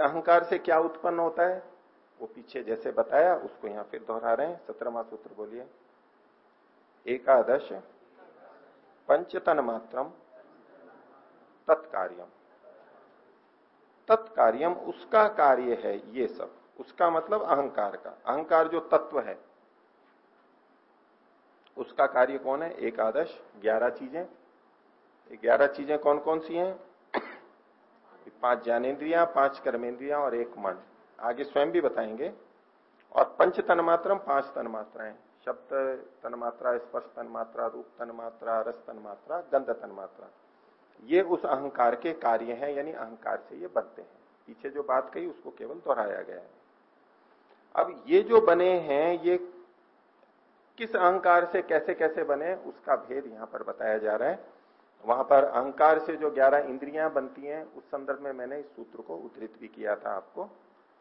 अहंकार से क्या उत्पन्न होता है? वो पीछे जैसे बताया, उसको यहाँ फिर दोहरा रहे हैं। सत्रहवा सूत्र बोलिए। एकादश। पंचतन मात्रम तत्कार्यम। तत्कार्यम उसका कार्य है, ये सब। उसका मतलब अहंकार का। अहंकार जो तत्व है। उसका कार्य कौन है? एकादश। ग्यारह चीज़ें। ग्यारह चीज़ें कौन कौन सी हैं? पाँच ज्ञानेन्द्रिया, पाँच कर्मेंद्रिया और एक मन। आगे स्वयं भी बताएँगे। और पंच तन मात्र पाँच तन मात्राएँ शब्द तन मात्रा स्पर्श तन मात्रा रूप तन मात्रा रस तन मात्रा गंध तन मात्रा ये उस अहंकार के कार्य हैं, यानी अहंकार से ये बनते हैं। पीछे जो बात कही, उसको केवल दोहराया गया है। अब ये जो बने हैं, ये किस अहंकार से कैसे कैसे बने, उसका भेद यहाँ पर बताया जा रहा है। वहाँ पर अहंकार से जो ग्यारह इंद्रियाँ बनती हैं, उस संदर्भ में मैंने इस सूत्र को उद्धृत भी किया था आपको।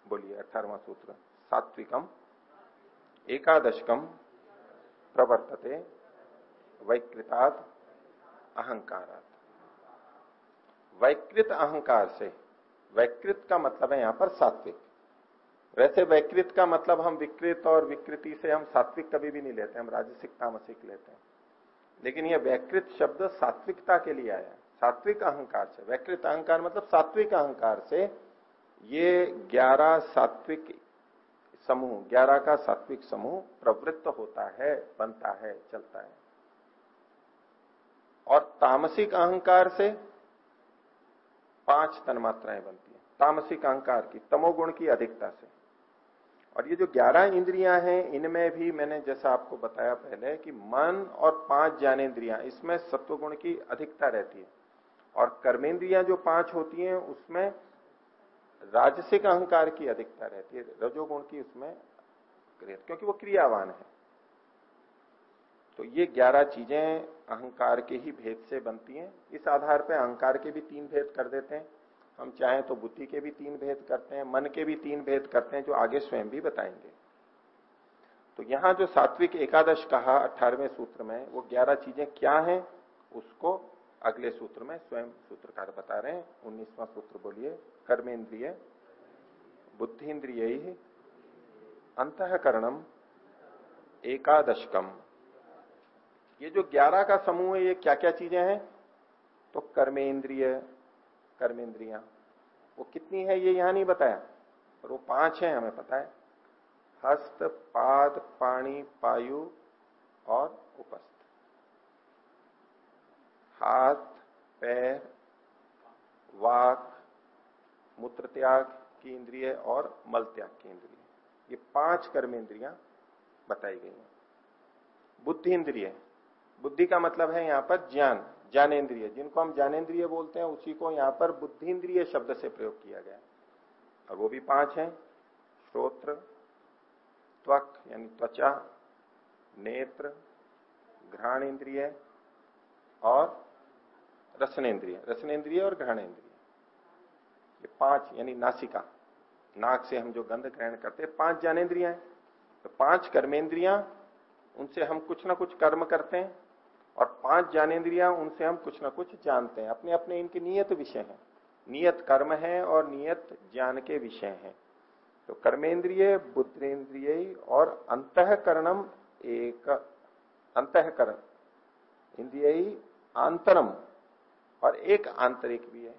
बोलिए, अठारवा सूत्र। सात्विकम, एकादशकम, प्रवर्तते, वैकृतात्, अहंकारात। वैकृत अहंकार से, वैकृत का मतलब है यहाँ पर सात्विक। वैसे वैकृत का मतलब हम विकृत और विकृति से हम सात्विक कभी भी नहीं लेते, हम राजसिक, तामसिक लेते हैं। लेकिन यह वैकृत शब्द सात्विकता के लिए आया। सात्विक अहंकार से। वैकृत अहंकार मतलब सात्विक अहंकार से ये ग्यारह सात्विक समूह, ग्यारह का सात्विक समूह प्रवृत्त होता है, बनता है, चलता है। और तामसिक अहंकार से पाँच तन्मात्राएँ बनती है। तामसिक अहंकार की, तमोगुण की अधिकता से। और ये जो ग्यारह इंद्रियाँ हैं, इनमें भी मैंने जैसा आपको बताया पहले कि मन और पाँच ज्ञानेन्द्रियाँ, इसमें सत्वगुण की अधिकता रहती है। और कर्मेंद्रियाँ जो पाँच होती हैं, उसमें राजसिक अहंकार की अधिकता रहती है, रजोगुण की उसमें क्योंकि वो क्रियावान है। तो ये ग्यारह चीज़ें अहंकार के ही भेद से बनती हैं। इस आधार पर अहंकार के भी तीन भेद कर देते हैं। हम चाहें तो बुद्धि के भी तीन भेद करते हैं, मन के भी तीन भेद करते हैं, जो आगे स्वयं भी बताएँगे। तो यहाँ जो सात्विक एकादश कहा अठारहवें सूत्र में, वो ग्यारह चीज़ें क्या हैं, उसको अगले सूत्र में स्वयं सूत्रकार बता रहे हैं। उन्नीसवां सूत्र बोलिए, कर्मेंद्रिय बुद्धिन्द्रिय अंतकरणम एकादशकम ये जो ग्यारह का समूह है, ये क्या क्या चीज़ें हैं? तो कर्मेंद्रिय कर्मेंद्रिया। वो कितनी है ये यहाँ नहीं बताया, पर वो पाँच है हमें पता है। हस्त, पाद, पाणी, पायु और उपस्थ। हाथ, पैर, वाक मूत्र त्याग की इंद्रिय और मल त्याग की इंद्रिय। ये पाँच कर्मेंद्रियाँ बताई गई हैं। बुद्धि इंद्रिय। बुद्धि का मतलब है यहाँ पर ज्ञान। ज्ञानेन्द्रिय, जिनको हम ज्ञानेन्द्रिय बोलते हैं, उसी को यहाँ पर बुद्धिन्द्रिय शब्द से प्रयोग किया गया। और वो भी पाँच हैं। श्रोत्र, त्वक, यानी त्वचा, नेत्र घ्राण इंद्रिय और रसनेन्द्रिय। रसनेन्द्रिय और घ्राणेन्द्रिय। ये पाँच, यानी नासिका। नाक से हम जो गंध ग्रहण करते हैं, पाँच ज्ञानेन्द्रिया हैं। तो पाँच कर्मेंद्रिया उनसे हम कुछ ना कुछ कर्म करते हैं। और पाँच ज्ञानेन्द्रिया उनसे हम कुछ ना कुछ जानते हैं। अपने अपने इनके नियत विषय हैं। नियत कर्म है और नियत ज्ञान के विषय हैं। तो कर्मेंद्रिय बुद्धेन्द्रिय और अंतकरणम एक, अंतकरण। इंद्रिय, आंतरम और एक आंतरिक भी है।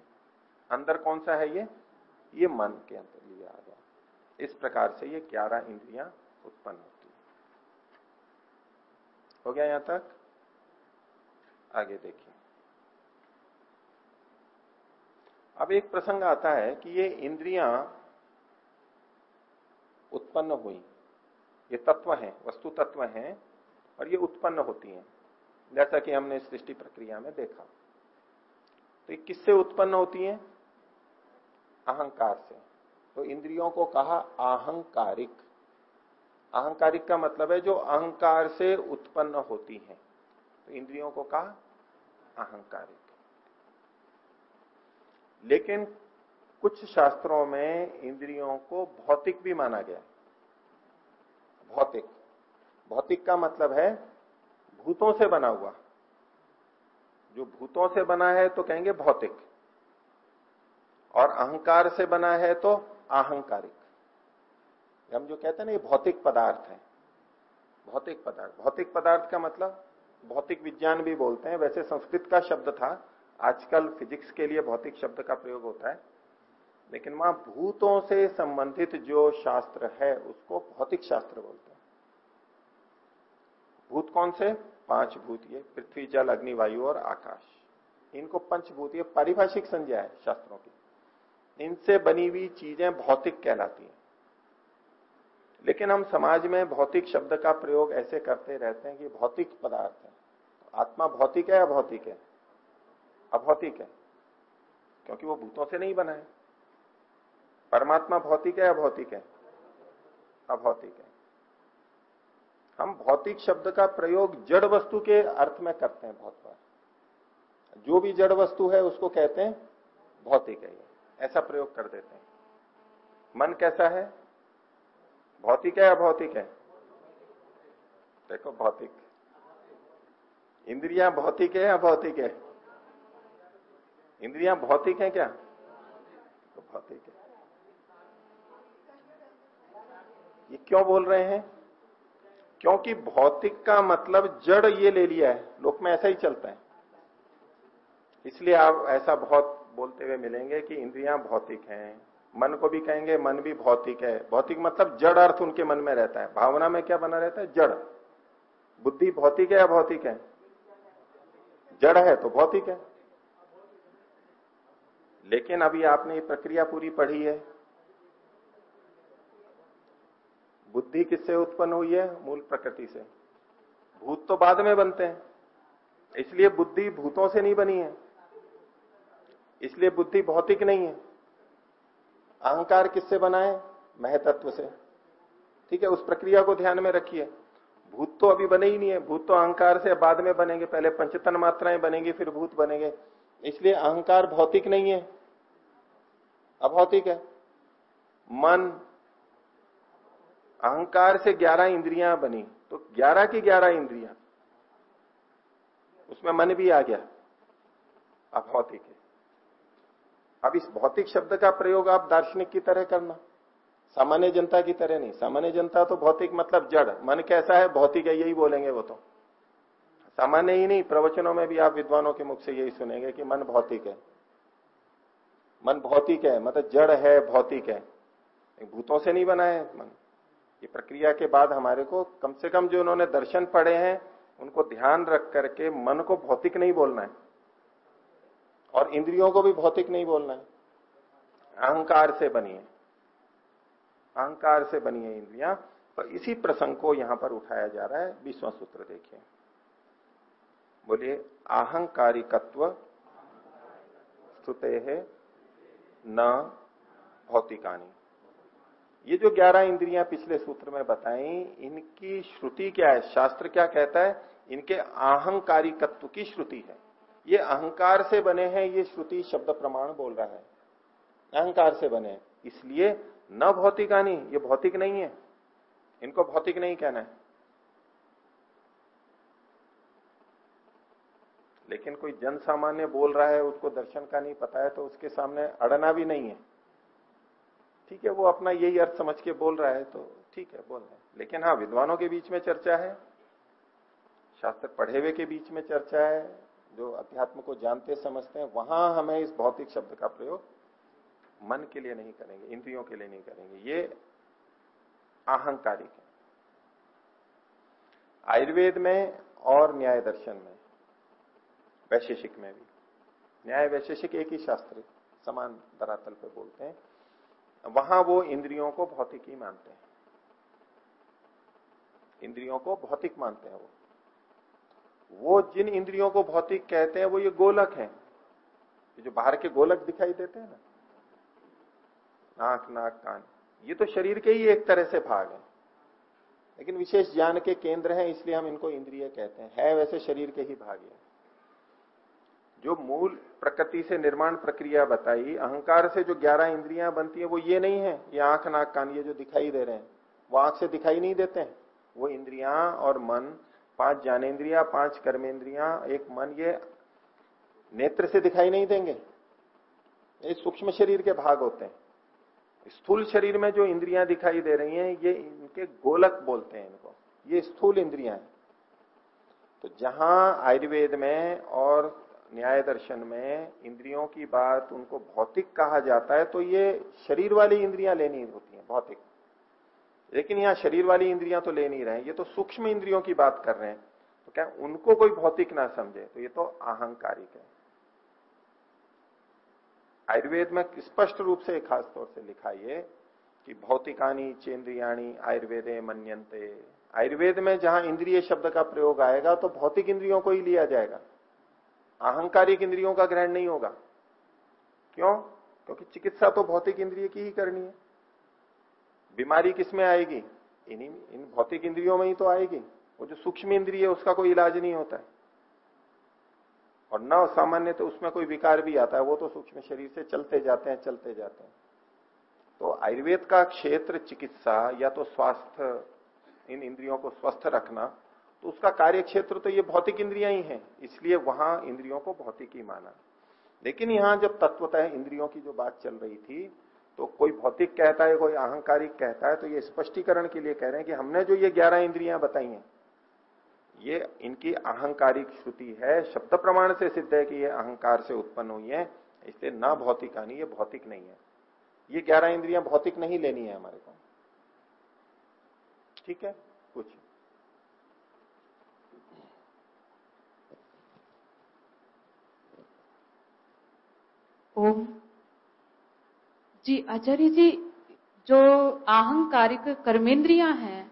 अंदर कौन सा है ये? ये मन के अंदर लिए आ गया। इस प्रकार से ये ग्यारह इंद्रियाँ उत्पन्न होती है। हो गया यहाँ तक? आगे देखिए। अब एक प्रसंग आता है कि ये इंद्रियाँ उत्पन्न हुई। ये तत्व हैं, वस्तु तत्व हैं और ये उत्पन्न होती हैं। जैसा कि हमने सृष्टि प्रक्रिया में देखा। तो ये किससे उत्पन्न होती हैं? अहंकार से। तो इंद्रियों को कहा अहंकारिक। अहंकारिक का मतलब है जो अहंकार से उत्पन्न होती हैं। इंद्रियों को कहा? अहंकारिक लेकिन कुछ शास्त्रों में इंद्रियों को भौतिक भी माना गया भौतिक। भौतिक का मतलब है भूतों से बना हुआ। जो भूतों से बना है तो कहेंगे भौतिक। और अहंकार से बना है तो अहंकारिक। हम जो कहते हैं ना, ये भौतिक पदार्थ है। भौतिक पदार्थ। भौतिक पदार्थ का मतलब भौतिक विज्ञान भी बोलते हैं। वैसे संस्कृत का शब्द था। आजकल फिजिक्स के लिए भौतिक शब्द का प्रयोग होता है। लेकिन वहाँ भूतों से संबंधित जो शास्त्र है, उसको भौतिक शास्त्र बोलते हैं। भूत कौन से? पाँच भूत ये पृथ्वी, जल, अग्नि, वायु और आकाश। इनको पंचभूत ये पारिभाषिक संज्ञा है शास्त्रों की। इनसे बनी हुई चीज़ें भौतिक कहलाती हैं। लेकिन हम समाज में भौतिक शब्द का प्रयोग ऐसे करते रहते हैं कि भौतिक पदार्थ है। आत्मा भौतिक है या भौतिक है? अभौतिक है। क्योंकि वो भूतों से नहीं बना है। परमात्मा भौतिक है या भौतिक है? अभौतिक है। हम भौतिक शब्द का प्रयोग जड़ वस्तु के अर्थ में करते हैं बहुत बार। जो भी जड़ वस्तु है, उसको कहते हैं भौतिक है ऐसा प्रयोग कर देते हैं। मन कैसा है? भौतिक है या भौतिक है? देखो, भौतिक इंद्रिया भौतिक है या भौतिक है? इंद्रिया भौतिक है क्या? तो भौतिक है। ये क्यों बोल रहे हैं? क्योंकि भौतिक का मतलब जड़ ये ले लिया है। लोक में ऐसा ही चलता है। इसलिए आप ऐसा बहुत बोलते हुए मिलेंगे कि इंद्रियाँ भौतिक हैं। मन को भी कहेंगे, मन भी भौतिक है। भौतिक मतलब जड़ अर्थ उनके मन में रहता है। भावना में क्या बना रहता है? जड़। बुद्धि भौतिक है या भौतिक है? जड़ है तो भौतिक है। लेकिन अभी आपने ये प्रक्रिया पूरी पढ़ी है। बुद्धि किससे उत्पन्न हुई है? मूल प्रकृति से। भूत तो बाद में बनते हैं। इसलिए बुद्धि भूतों से नहीं बनी है। इसलिए बुद्धि भौतिक नहीं है। अहंकार किससे बना है? महतत्व से। ठीक है, उस प्रक्रिया को ध्यान में रखिए। भूत तो अभी बने ही नहीं है। भूत तो अहंकार से बाद में बनेंगे। पहले पंचतन मात्राएँ बनेंगी, फिर भूत बनेंगे। इसलिए अहंकार भौतिक नहीं है। अभौतिक है। मन, अहंकार से ग्यारह इंद्रियाँ बनी। तो ग्यारह की ग्यारह इंद्रियाँ। उसमें मन भी आ गया। अभौतिक है। अब इस भौतिक शब्द का प्रयोग आप दार्शनिक की तरह करना। सामान्य जनता की तरह नहीं। सामान्य जनता तो भौतिक मतलब जड़। मन कैसा है? भौतिक है, यही बोलेंगे वो तो। सामान्य ही नहीं, प्रवचनों में भी आप विद्वानों के मुख से यही सुनेंगे कि मन भौतिक है। मन भौतिक है मतलब जड़ है, भौतिक है। भूतों से नहीं बना है मन। ये प्रक्रिया के बाद हमारे को कम से कम जो उन्होंने दर्शन पढ़े हैं, उनको ध्यान रख करके मन को भौतिक नहीं बोलना है। और इंद्रियों को भी भौतिक नहीं बोलना है। अहंकार से बनी है। अहंकार से बनी है इंद्रिया तो इसी प्रसंग को यहाँ पर उठाया जा रहा है विश्व सूत्र देखिए। बोलिए, अहंकारिकत्व स्तुते है न भौतिकानी। ये जो ग्यारह इंद्रियाँ पिछले सूत्र में बताई, इनकी श्रुति क्या है? शास्त्र क्या कहता है? इनके अहंकारिकत्व की श्रुति है। ये अहंकार से बने हैं, ये श्रुति शब्द प्रमाण बोल रहा है। अहंकार से बने इसलिए न भौतिकानी ये भौतिक नहीं है। इनको भौतिक नहीं कहना है। लेकिन कोई जन सामान्य बोल रहा है, उसको दर्शन का नहीं पता है तो उसके सामने अड़ना भी नहीं है। ठीक है, वो अपना यही अर्थ समझ के बोल रहा है तो ठीक है, बोल रहे लेकिन हाँ विद्वानों के बीच में चर्चा है, शास्त्र पढ़े हुए के बीच में चर्चा है, जो अध्यात्म को जानते, समझते हैं, वहाँ हमें इस भौतिक शब्द का प्रयोग मन के लिए नहीं करेंगे, इंद्रियों के लिए नहीं करेंगे। ये अहंकारिक है। आयुर्वेद में और न्याय दर्शन में, वैशेषिक में भी। न्याय वैशेषिक एक ही शास्त्र समान धरातल पे बोलते हैं। वहाँ वो इंद्रियों को भौतिक ही मानते हैं। इंद्रियों को भौतिक मानते हैं वो। वो जिन इंद्रियों को भौतिक कहते हैं, वो ये गोलक है। जो बाहर के गोलक दिखाई देते हैं ना नाक नाक, कान। ये तो शरीर के ही एक तरह से भाग है। लेकिन विशेष ज्ञान के केंद्र हैं, इसलिए हम इनको इंद्रिय कहते हैं। है वैसे शरीर के ही भाग है। जो मूल प्रकृति से निर्माण प्रक्रिया बताई, अहंकार से जो ग्यारह इंद्रियाँ बनती है, वो ये नहीं है। ये आँख, नाक, कान, ये जो दिखाई दे रहे हैं, वो आँख से दिखाई नहीं देते हैं। वो इंद्रिया और मन, पाँच ज्ञानेन्द्रिया पाँच कर्मेंद्रिया, एक मन, ये नेत्र से दिखाई नहीं देंगे। ये सूक्ष्म शरीर के भाग होते हैं। स्थूल शरीर में जो इंद्रियाँ दिखाई दे रही हैं, ये इनके गोलक बोलते हैं इनको। ये स्थूल इंद्रियाँ हैं। तो जहाँ आयुर्वेद में और न्याय दर्शन में इंद्रियों की बात उनको भौतिक कहा जाता है तो ये शरीर वाली इंद्रियाँ लेनी होती हैं, भौतिक। लेकिन यहाँ शरीर वाली इंद्रियाँ तो ले नहीं रहे ये तो सूक्ष्म इंद्रियों की बात कर रहे हैं। तो क्या उनको कोई भौतिक ना समझे? तो ये तो अहंकारिक है। आयुर्वेद में स्पष्ट रूप से खास तौर से लिखा ये कि भौतिकानी चेंद्रियाणी आयुर्वेदे मन्यंते आयुर्वेद में जहाँ इंद्रिय शब्द का प्रयोग आएगा तो भौतिक इंद्रियों को ही लिया जाएगा। अहंकारिक इंद्रियों का ग्रहण नहीं होगा। क्यों? क्योंकि चिकित्सा तो भौतिक इंद्रिय की ही करनी है। बीमारी किसमें आएगी? इन्हीं, इन भौतिक इंद्रियों में ही तो आएगी। वो जो सूक्ष्म इंद्रिय है, उसका कोई इलाज नहीं होता है। और न सामान्य तो उसमें कोई विकार भी आता है, वो तो सूक्ष्म शरीर से चलते जाते हैं, चलते जाते हैं। तो आयुर्वेद का क्षेत्र चिकित्सा या तो स्वास्थ्य, इन इंद्रियों को स्वस्थ रखना तो उसका कार्य क्षेत्र तो ये भौतिक इंद्रियाँ ही हैं, इसलिए वहाँ इंद्रियों को भौतिक ही माना। लेकिन यहाँ जब तत्वतः इंद्रियों की जो बात चल रही थी तो कोई भौतिक कहता है, कोई अहंकारिक कहता है तो ये स्पष्टीकरण के लिए कह रहे हैं कि हमने जो ये ग्यारह इंद्रियाँ बताई हैं ये इनकी अहंकारिक श्रुति है, शब्द प्रमाण से सिद्ध है कि ये अहंकार से उत्पन्न हुई है, इसलिए ना भौतिक आनी, ये भौतिक नहीं है। ये ग्यारह इंद्रियाँ भौतिक नहीं लेनी है हमारे को। ठीक है? कुछ ओम। जी, आचार्य जी, जो अहंकारिक कर्मेंद्रियाँ हैं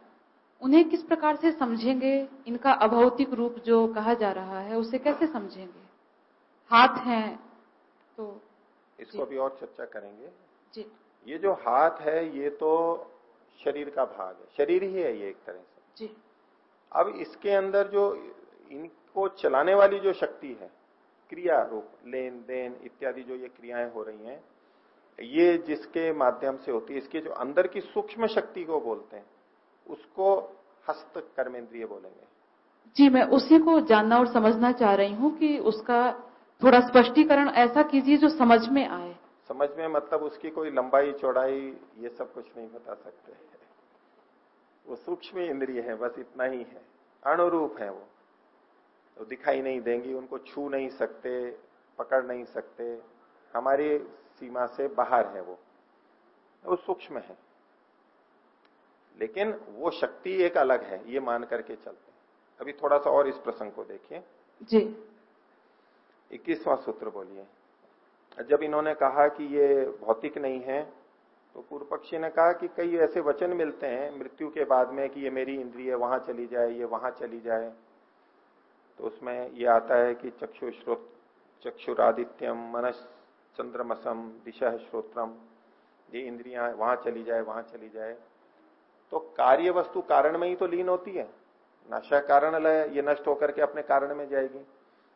उन्हें किस प्रकार से समझेंगे? इनका अभौतिक रूप जो कहा जा रहा है उसे कैसे समझेंगे? हाथ हैं तो इसको भी और चर्चा करेंगे। जी। ये जो हाथ है ये तो शरीर का भाग है। शरीर ही है ये एक तरह से। जी। अब इसके अंदर जो इनको चलाने वाली जो शक्ति है क्रिया रूप लेन देन इत्यादि जो ये क्रियाएँ हो रही हैं ये जिसके माध्यम से होती है इसके जो अंदर की सूक्ष्म शक्ति को बोलते हैं उसको हस्त कर्मेंद्रिय बोलेंगे। जी मैं उसी को जानना और समझना चाह रही हूँ कि उसका थोड़ा स्पष्टीकरण ऐसा कीजिए जो समझ में आए। समझ में मतलब उसकी कोई लंबाई चौड़ाई ये सब कुछ नहीं बता सकते वो सूक्ष्म इंद्रिय है बस इतना ही है। अनुरूप है वो। तो दिखाई नहीं देंगी उनको छू नहीं सकते पकड़ नहीं सकते। हमारी सीमा से बाहर है वो। वो सूक्ष्म है। लेकिन वो शक्ति एक अलग है ये मान करके चलते हैं। अभी थोड़ा सा और इस प्रसंग को देखिए। जी। इक्कीसवां सूत्र बोलिए। जब इन्होंने कहा कि ये भौतिक नहीं है तो पूर्व पक्षी ने कहा कि कई ऐसे वचन मिलते हैं मृत्यु के बाद में कि ये मेरी इंद्रिय वहाँ चली जाए ये वहाँ चली जाए। तो उसमें ये आता है कि चक्षु श्रोत चक्षुरादित्यम मनस चंद्रमसम दिशा श्रोत्रम ये इंद्रिया वहाँ चली जाए वहाँ चली जाए। तो कार्य वस्तु कारण में ही तो लीन होती है। नशा कारण लय ये नष्ट होकर के अपने कारण में जाएगी।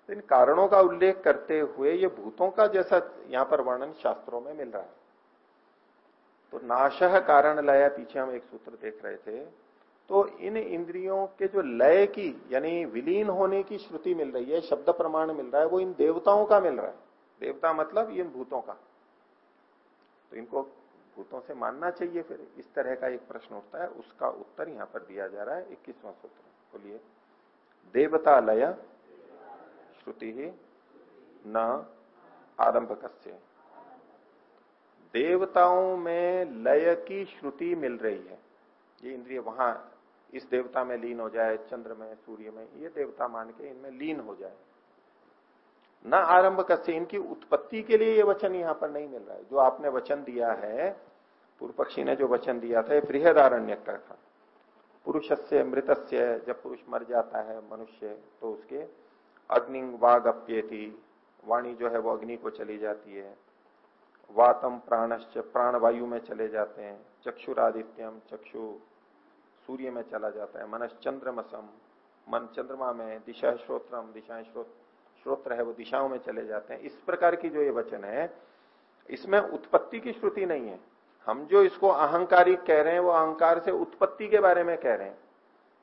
तो इन कारणों का उल्लेख करते हुए ये भूतों का जैसा यहाँ पर वर्णन शास्त्रों में मिल रहा है। तो नाश कारण लय पीछे हम एक सूत्र देख रहे थे तो इन इंद्रियों के जो लय की, यानी विलीन होने की श्रुति मिल रही है, शब्द प्रमाण मिल रहा है, वो इन देवताओं का मिल रहा है। देवता मतलब इन भूतों का। तो इनको भूतों से मानना चाहिए फिर। इस तरह का एक प्रश्न उठता है, उसका उत्तर यहाँ पर दिया जा रहा है, इक्कीसवां सूत्र। बोलिए। देवता लय श्रुति ही न आरंभ कस्य देवताओं में लय की श्रुति मिल रही है। ये इंद्रिय वहाँ इस देवता में लीन हो जाए, चंद्र में, सूर्य में, ये देवता मान के इनमें लीन हो जाए। न आरंभ कस्य इनकी उत्पत्ति के लिए ये वचन यहाँ पर नहीं मिल रहा है। जो आपने वचन दिया है पूर्व पक्षी ने जो वचन दिया था बृहदारण्य का था। पुरुष से मृत से जब पुरुष मर जाता है, मनुष्य तो उसके अग्नि वाग वाणी जो है वो अग्नि को चली जाती है। वातम प्राणश्च प्राण वायु में चले जाते हैं। चक्षुरादित्यम चक्षु सूर्य में चला जाता है। मनस चंद्रमसम मन चंद्रमा में दिशा श्रोत्रम दिशाएँ श्रोत्र श्रोत्र है वो दिशाओं में चले जाते हैं। इस प्रकार की जो ये वचन है, इसमें उत्पत्ति की श्रुति नहीं है। हम जो इसको अहंकारिक कह रहे हैं, वो अहंकार से उत्पत्ति के बारे में कह रहे हैं।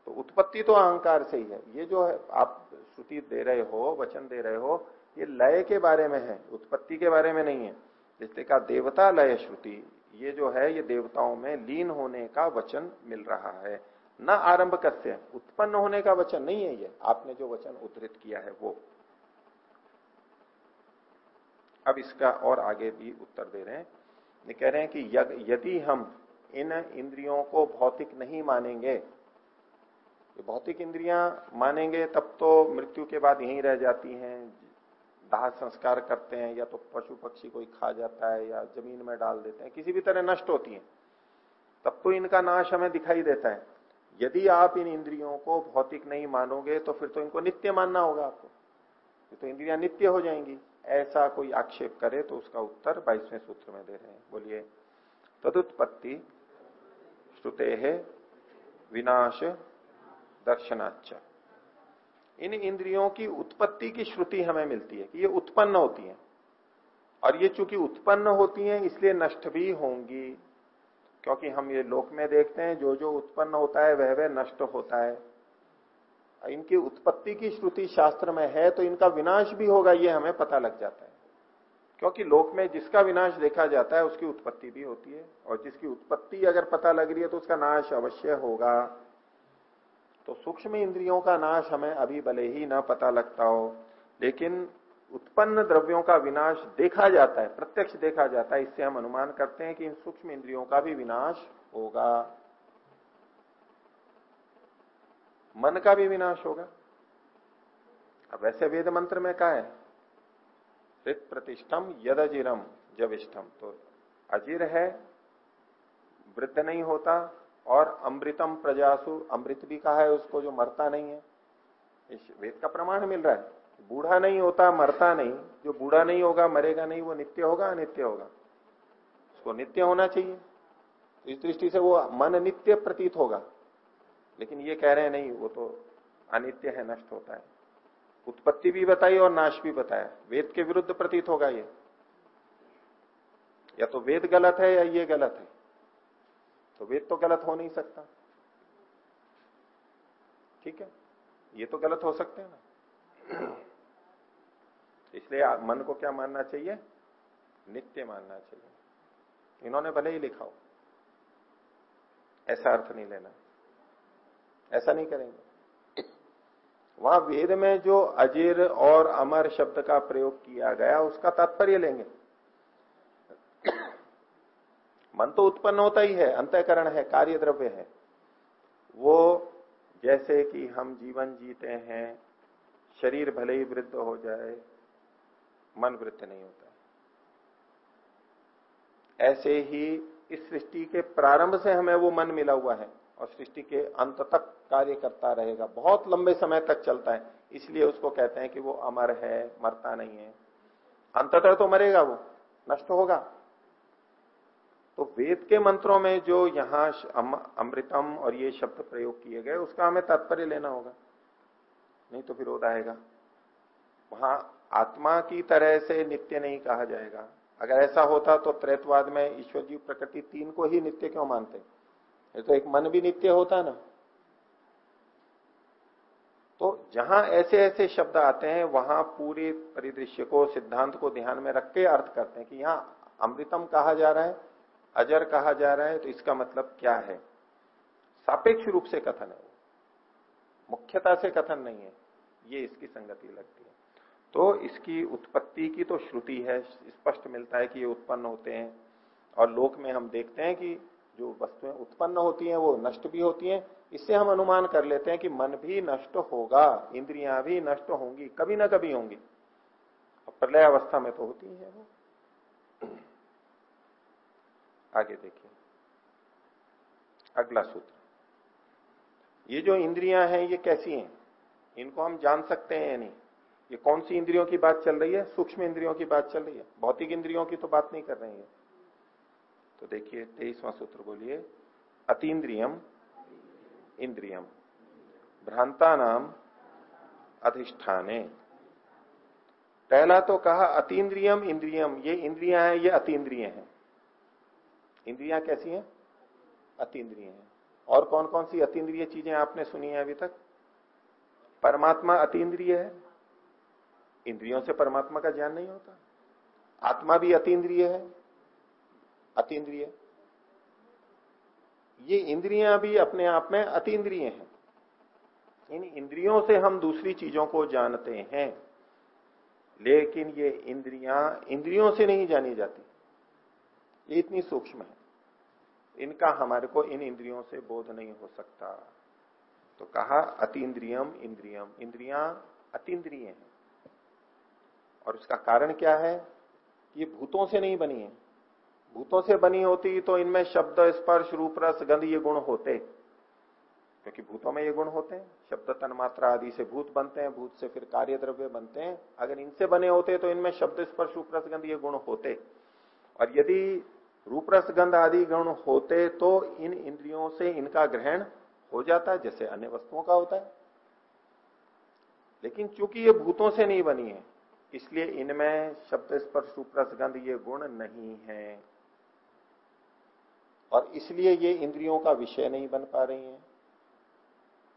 तो उत्पत्ति तो अहंकार से ही है। ये जो है, आप श्रुति दे रहे हो, वचन दे रहे हो, ये लय के बारे में है। उत्पत्ति के बारे में नहीं है। जिसने कहा देवता लय श्रुति, ये जो है, ये देवताओं में लीन होने का वचन मिल रहा है। न आरंभ कस्य उत्पन्न होने का वचन नहीं है ये। आपने जो वचन उद्धृत किया है, वो। अब इसका और आगे भी उत्तर दे रहे हैं। ये कह रहे हैं कि यदि हम इन इंद्रियों को भौतिक नहीं मानेंगे भौतिक इंद्रियाँ मानेंगे, तब तो मृत्यु के बाद यहीं रह जाती हैं, दाह संस्कार करते हैं, या तो पशु पक्षी कोई खा जाता है, या ज़मीन में डाल देते हैं, किसी भी तरह नष्ट होती हैं, तब तो इनका नाश हमें दिखाई देता है। यदि आप इन इंद्रियों को भौतिक नहीं मानोगे तो फिर तो इनको नित्य मानना होगा आपको तो इंद्रियाँ नित्य हो जाएँगी। ऐसा कोई आक्षेप करे तो उसका उत्तर बाईसवें सूत्र में दे रहे हैं। बोलिए, तदुत्पत्ति श्रुते है विनाश दर्शनाच इन इंद्रियों की उत्पत्ति की श्रुति हमें मिलती है कि ये उत्पन्न होती है। और ये चूँकि उत्पन्न होती हैं, इसलिए नष्ट भी होंगी। क्योंकि हम ये लोक में देखते हैं जो जो उत्पन्न होता है वह वह नष्ट होता है। इनकी उत्पत्ति की श्रुति शास्त्र में है तो इनका विनाश भी होगा, ये हमें पता लग जाता है। क्योंकि लोक में जिसका विनाश देखा जाता है, उसकी उत्पत्ति भी होती है। और जिसकी उत्पत्ति अगर पता लग रही है तो उसका नाश अवश्य होगा। तो सूक्ष्म इंद्रियों का नाश हमें अभी भले ही ना पता लगता हो, लेकिन उत्पन्न द्रव्यों का विनाश देखा जाता है, प्रत्यक्ष देखा जाता है। इससे हम अनुमान करते हैं कि इन सूक्ष्म इंद्रियों का भी विनाश होगा। मन का भी विनाश होगा। अब वैसे वेद मंत्र में क्या है, ऋत प्रतिष्ठम यद अजिरम जविष्ठम। तो अजीर है, वृद्ध नहीं होता, और अमृतम प्रजासु, अमृत भी कहा है उसको जो मरता नहीं है। इस वेद का प्रमाण मिल रहा है बूढ़ा नहीं होता, मरता नहीं। जो बूढ़ा नहीं होगा, मरेगा नहीं, वो नित्य होगा, अनित्य होगा। उसको नित्य होना चाहिए। इस दृष्टि से वो मन नित्य प्रतीत होगा। लेकिन ये कह रहे हैं, नहीं, वो तो अनित्य है, नष्ट होता है। उत्पत्ति भी बताई और नाश भी बताया। वेद के विरुद्ध प्रतीत होगा ये। या तो वेद गलत है या ये गलत है। तो वेद तो गलत हो नहीं सकता। ठीक है? ये तो गलत हो सकते हैं ना। इसलिए मन को क्या मानना चाहिए? नित्य मानना चाहिए। इन्होंने भले ही लिखा हो। ऐसा अर्थ नहीं लेना। ऐसा नहीं करेंगे। वहाँ वेद में जो अजीर और अमर शब्द का प्रयोग किया गया, उसका तात्पर्य लेंगे। मन तो उत्पन्न होता ही है, अंतकरण है कार्य द्रव्य है। वो जैसे कि हम जीवन जीते हैं, शरीर भले ही वृद्ध हो जाए, मन वृद्ध नहीं होता। ऐसे ही इस सृष्टि के प्रारंभ से हमें वो मन मिला हुआ है। और सृष्टि के अंत तक कार्य करता रहेगा। बहुत लंबे समय तक चलता है, इसलिए उसको कहते हैं कि वो अमर है, मरता नहीं है। अंततः तो मरेगा वो, नष्ट होगा। तो वेद के मंत्रों में जो यहाँ अमृतम और ये शब्द प्रयोग किए गए, उसका हमें तात्पर्य लेना होगा। नहीं तो विरोध आएगा। वहाँ आत्मा की तरह से नित्य नहीं कहा जाएगा। अगर ऐसा होता तो त्रैतवाद में ईश्वर जी प्रकृति तीन को ही नित्य क्यों मानते? ये तो एक मन भी नित्य होता ना। तो जहाँ ऐसे ऐसे शब्द आते हैं, वहाँ पूरे परिदृश्य को, सिद्धांत को ध्यान में रख के अर्थ करते हैं कि यहाँ अमृतम कहा जा रहा है, अजर कहा जा रहा है तो इसका मतलब क्या है? सापेक्ष रूप से कथन है मुख्यता से कथन नहीं है। ये इसकी संगति लगती है। तो इसकी उत्पत्ति की तो श्रुति है। स्पष्ट मिलता है कि ये उत्पन्न होते हैं। और लोक में हम देखते हैं कि जो वस्तुएँ उत्पन्न होती हैं, वो नष्ट भी होती हैं। इससे हम अनुमान कर लेते हैं कि मन भी नष्ट होगा, इंद्रियाँ भी नष्ट होंगी, कभी ना कभी होंगी। प्रलय अवस्था में तो होती है वो। आगे देखिए। अगला सूत्र। ये जो इंद्रियाँ हैं, ये कैसी हैं? इनको हम जान सकते हैं या नहीं? ये कौन सी इंद्रियों की बात चल रही है? सूक्ष्म इंद्रियों की बात चल रही है। भौतिक इंद्रियों की तो बात नहीं कर रहे हैं। तो देखिए, तेईसवां सूत्र बोलिए, अतीन्द्रियम इंद्रियम भ्रांता नाम अधिष्ठाने। पहला तो कहा, अतीन्द्रियम इंद्रियम, ये इंद्रियाँ हैं, ये अतीन्द्रिय हैं। इंद्रियाँ कैसी हैं? अतीन्द्रिय हैं। और कौन कौन सी अतीन्द्रिय चीज़ें आपने सुनी है अभी तक? परमात्मा अतीन्द्रिय है। इंद्रियों से परमात्मा का ज्ञान नहीं होता। आत्मा भी अतीन्द्रिय है। अतीन्द्रिय। ये इंद्रियाँ भी अपने आप में अतीन्द्रिय हैं। इन इंद्रियों से हम दूसरी चीज़ों को जानते हैं। लेकिन ये इंद्रियाँ इंद्रियों से नहीं जानी जाती। ये इतनी सूक्ष्म है। इनका हमारे को इन इंद्रियों से बोध नहीं हो सकता। तो कहा, अतीन्द्रियम इंद्रियम। इंद्रियाँ अतीन्द्रिय हैं। और उसका कारण क्या है? ये भूतों से नहीं बनी है। भूतों से बनी होती तो इनमें शब्द, स्पर्श, रूप, रस, गंध ये गुण होते। क्योंकि भूतों में ये गुण होते हैं। शब्द, तन, मात्रा आदि से भूत बनते हैं, भूत से फिर कार्य द्रव्य बनते हैं। अगर इनसे बने होते तो इनमें शब्द, स्पर्श, रूप, रस, गंध ये गुण होते। और यदि रूप, रस, गंध आदि गुण होते तो इन इंद्रियों से इनका ग्रहण हो जाता है जैसे अन्य वस्तुओं का होता है। लेकिन चूँकि ये भूतों से नहीं बनी है, इसलिए इनमें शब्द, स्पर्श, रूप, रस, गंध ये गुण नहीं है। और इसलिए ये इंद्रियों का विषय नहीं बन पा रही हैं।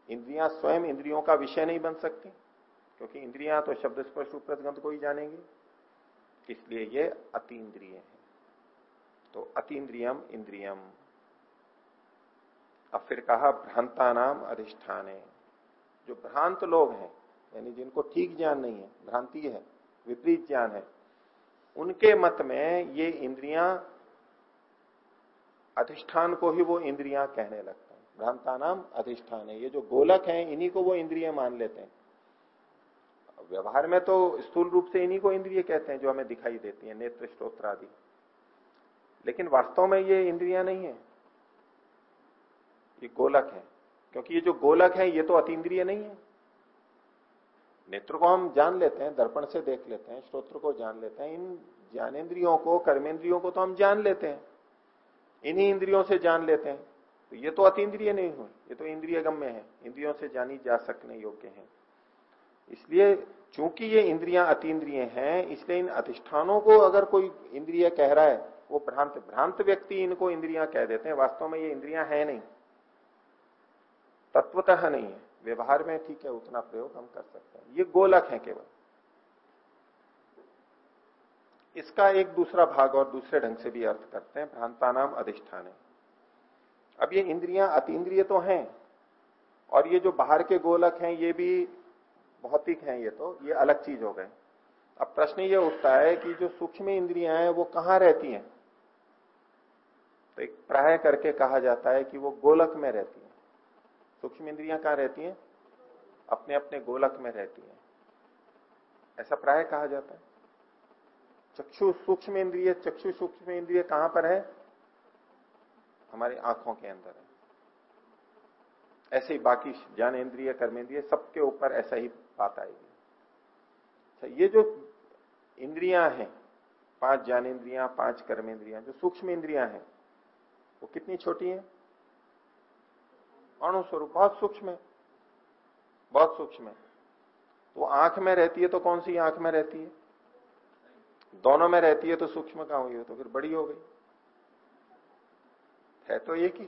इंद्रियाँ स्वयं इंद्रियों का विषय नहीं बन सकती, क्योंकि इंद्रियाँ तो शब्द स्पर्श रस को ही जानेंगी। इसलिए ये अतीन्द्रिय है। तो अतीन्द्रियम इंद्रियम। अब फिर कहा भ्रांता नाम अधिष्ठान। है जो भ्रांत लोग हैं, यानी जिनको ठीक ज्ञान नहीं है भ्रांति है, विपरीत ज्ञान है, उनके मत में ये इंद्रियाँ अधिष्ठान को ही वो इंद्रियाँ कहने लगते हैं। भ्रांता नाम अधिष्ठान है। ये जो गोलक है, इन्हीं को वो इंद्रिय मान लेते हैं। व्यवहार में तो स्थूल रूप से इन्हीं को इंद्रिय कहते हैं, जो हमें दिखाई देती है, नेत्र स्त्रोत्र आदि लेकिन वास्तव में ये इंद्रिया नहीं है। ये गोलक है। क्योंकि ये जो गोलक है, ये तो अतीन्द्रिय नहीं है। नेत्र को हम जान लेते हैं, दर्पण से देख लेते हैं, स्त्रोत्र को जान लेते हैं। इन ज्ञानेन्द्रियों को कर्मेंद्रियों को तो हम जान लेते हैं। इन्हीं इंद्रियों से जान लेते हैं। तो ये तो अतीन्द्रिय नहीं हुए, ये तो इंद्रिय गम्य है। इंद्रियों से जानी जा सकने योग्य है। इसलिए चूँकि ये इंद्रियाँ अतीन्द्रिय हैं, इसलिए इन अधिष्ठानों को अगर कोई इंद्रिय कह रहा है, वो भ्रांत भ्रांत व्यक्ति इनको इंद्रियाँ कह देते हैं। वास्तव में ये इंद्रियाँ है नहीं। तत्वतः नहीं है। व्यवहार में ठीक है, उतना प्रयोग हम कर सकते हैं। ये गोलक है केवल। इसका एक दूसरा भाग और दूसरे ढंग से भी अर्थ करते हैं। भ्रांता नाम अधिष्ठान। है अब ये इंद्रियाँ अतीन्द्रिय तो हैं, और ये जो बाहर के गोलक हैं, ये भी भौतिक हैं ये तो ये अलग चीज़ हो गए। अब प्रश्न ये उठता है कि जो सूक्ष्म इंद्रियाँ हैं, वो कहाँ रहती हैं? तो एक प्राय करके कहा जाता है कि वो गोलक में रहती है। सूक्ष्म इंद्रियाँ कहाँ रहती हैं? अपने अपने गोलक में रहती हैं। ऐसा प्राय कहा जाता है। चक्षु सूक्ष्म इंद्रिय, चक्षु सूक्ष्म इंद्रिय कहाँ पर है? हमारी आँखों के अंदर है। ऐसे ही बाकी ज्ञान इंद्रिय कर्मेंद्रिय सबके ऊपर ऐसा ही बात आएगी। अच्छा ये जो इंद्रियाँ हैं, पाँच ज्ञानेन्द्रियाँ पाँच कर्मेंद्रियाँ जो सूक्ष्म इंद्रियाँ हैं, वो कितनी छोटी है? अणुस्वरूप बहुत सूक्ष्म है। बहुत सूक्ष्म है। तो आँख में रहती है तो कौन सी आँख में रहती है? दोनों में रहती है तो सूक्ष्म कहाँ हुई हो? तो फिर बड़ी हो गई। है तो एक ही।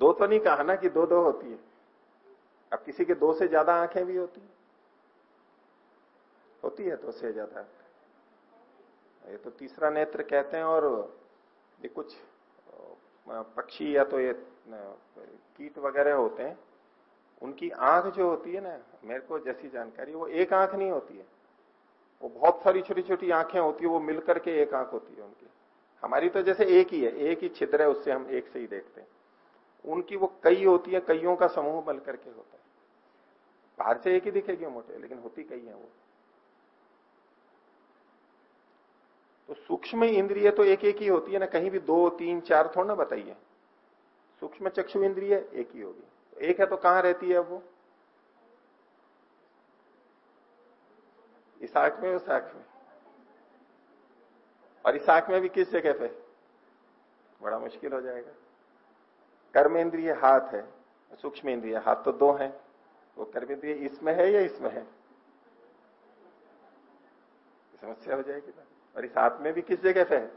दो तो नहीं कहा ना कि दो दो होती है। अब किसी के दो से ज़्यादा आँखें भी होती है। होती है दो से ज़्यादा ये तो तीसरा नेत्र कहते हैं और ये कुछ पक्षी या तो ये कीट वगैरह होते हैं। उनकी आँख जो होती है ना, मेरे को जैसी जानकारी, वो एक आँख नहीं होती है। वो बहुत सारी छोटी छोटी आँखें होती है, वो मिलकर के एक आँख होती है उनकी। हमारी तो जैसे एक ही है, एक ही छिद्र है, उससे हम एक से ही देखते हैं। उनकी वो कई होती है, कईयों का समूह बल करके होता है। बाहर से एक ही दिखेगी मोटे, लेकिन होती कई है वो। तो सूक्ष्म इंद्रिय तो एक एक ही होती है ना, कहीं भी दो, तीन, चार थोड़ा ना बताइए। सूक्ष्म चक्षु इंद्रिय एक ही होगी। तो एक है तो कहाँ रहती है वो? इस आँख में उस आँख में। और इस आँख में भी किस जगह पे? बड़ा मुश्किल हो जाएगा। कर्म इंद्रिय हाथ है सूक्ष्म इंद्रिय हाथ तो दो हैं। वो कर्म इंद्रिय इसमें है या इसमें है? समस्या हो जाएगी। और इस हाथ में भी किस जगह पे है?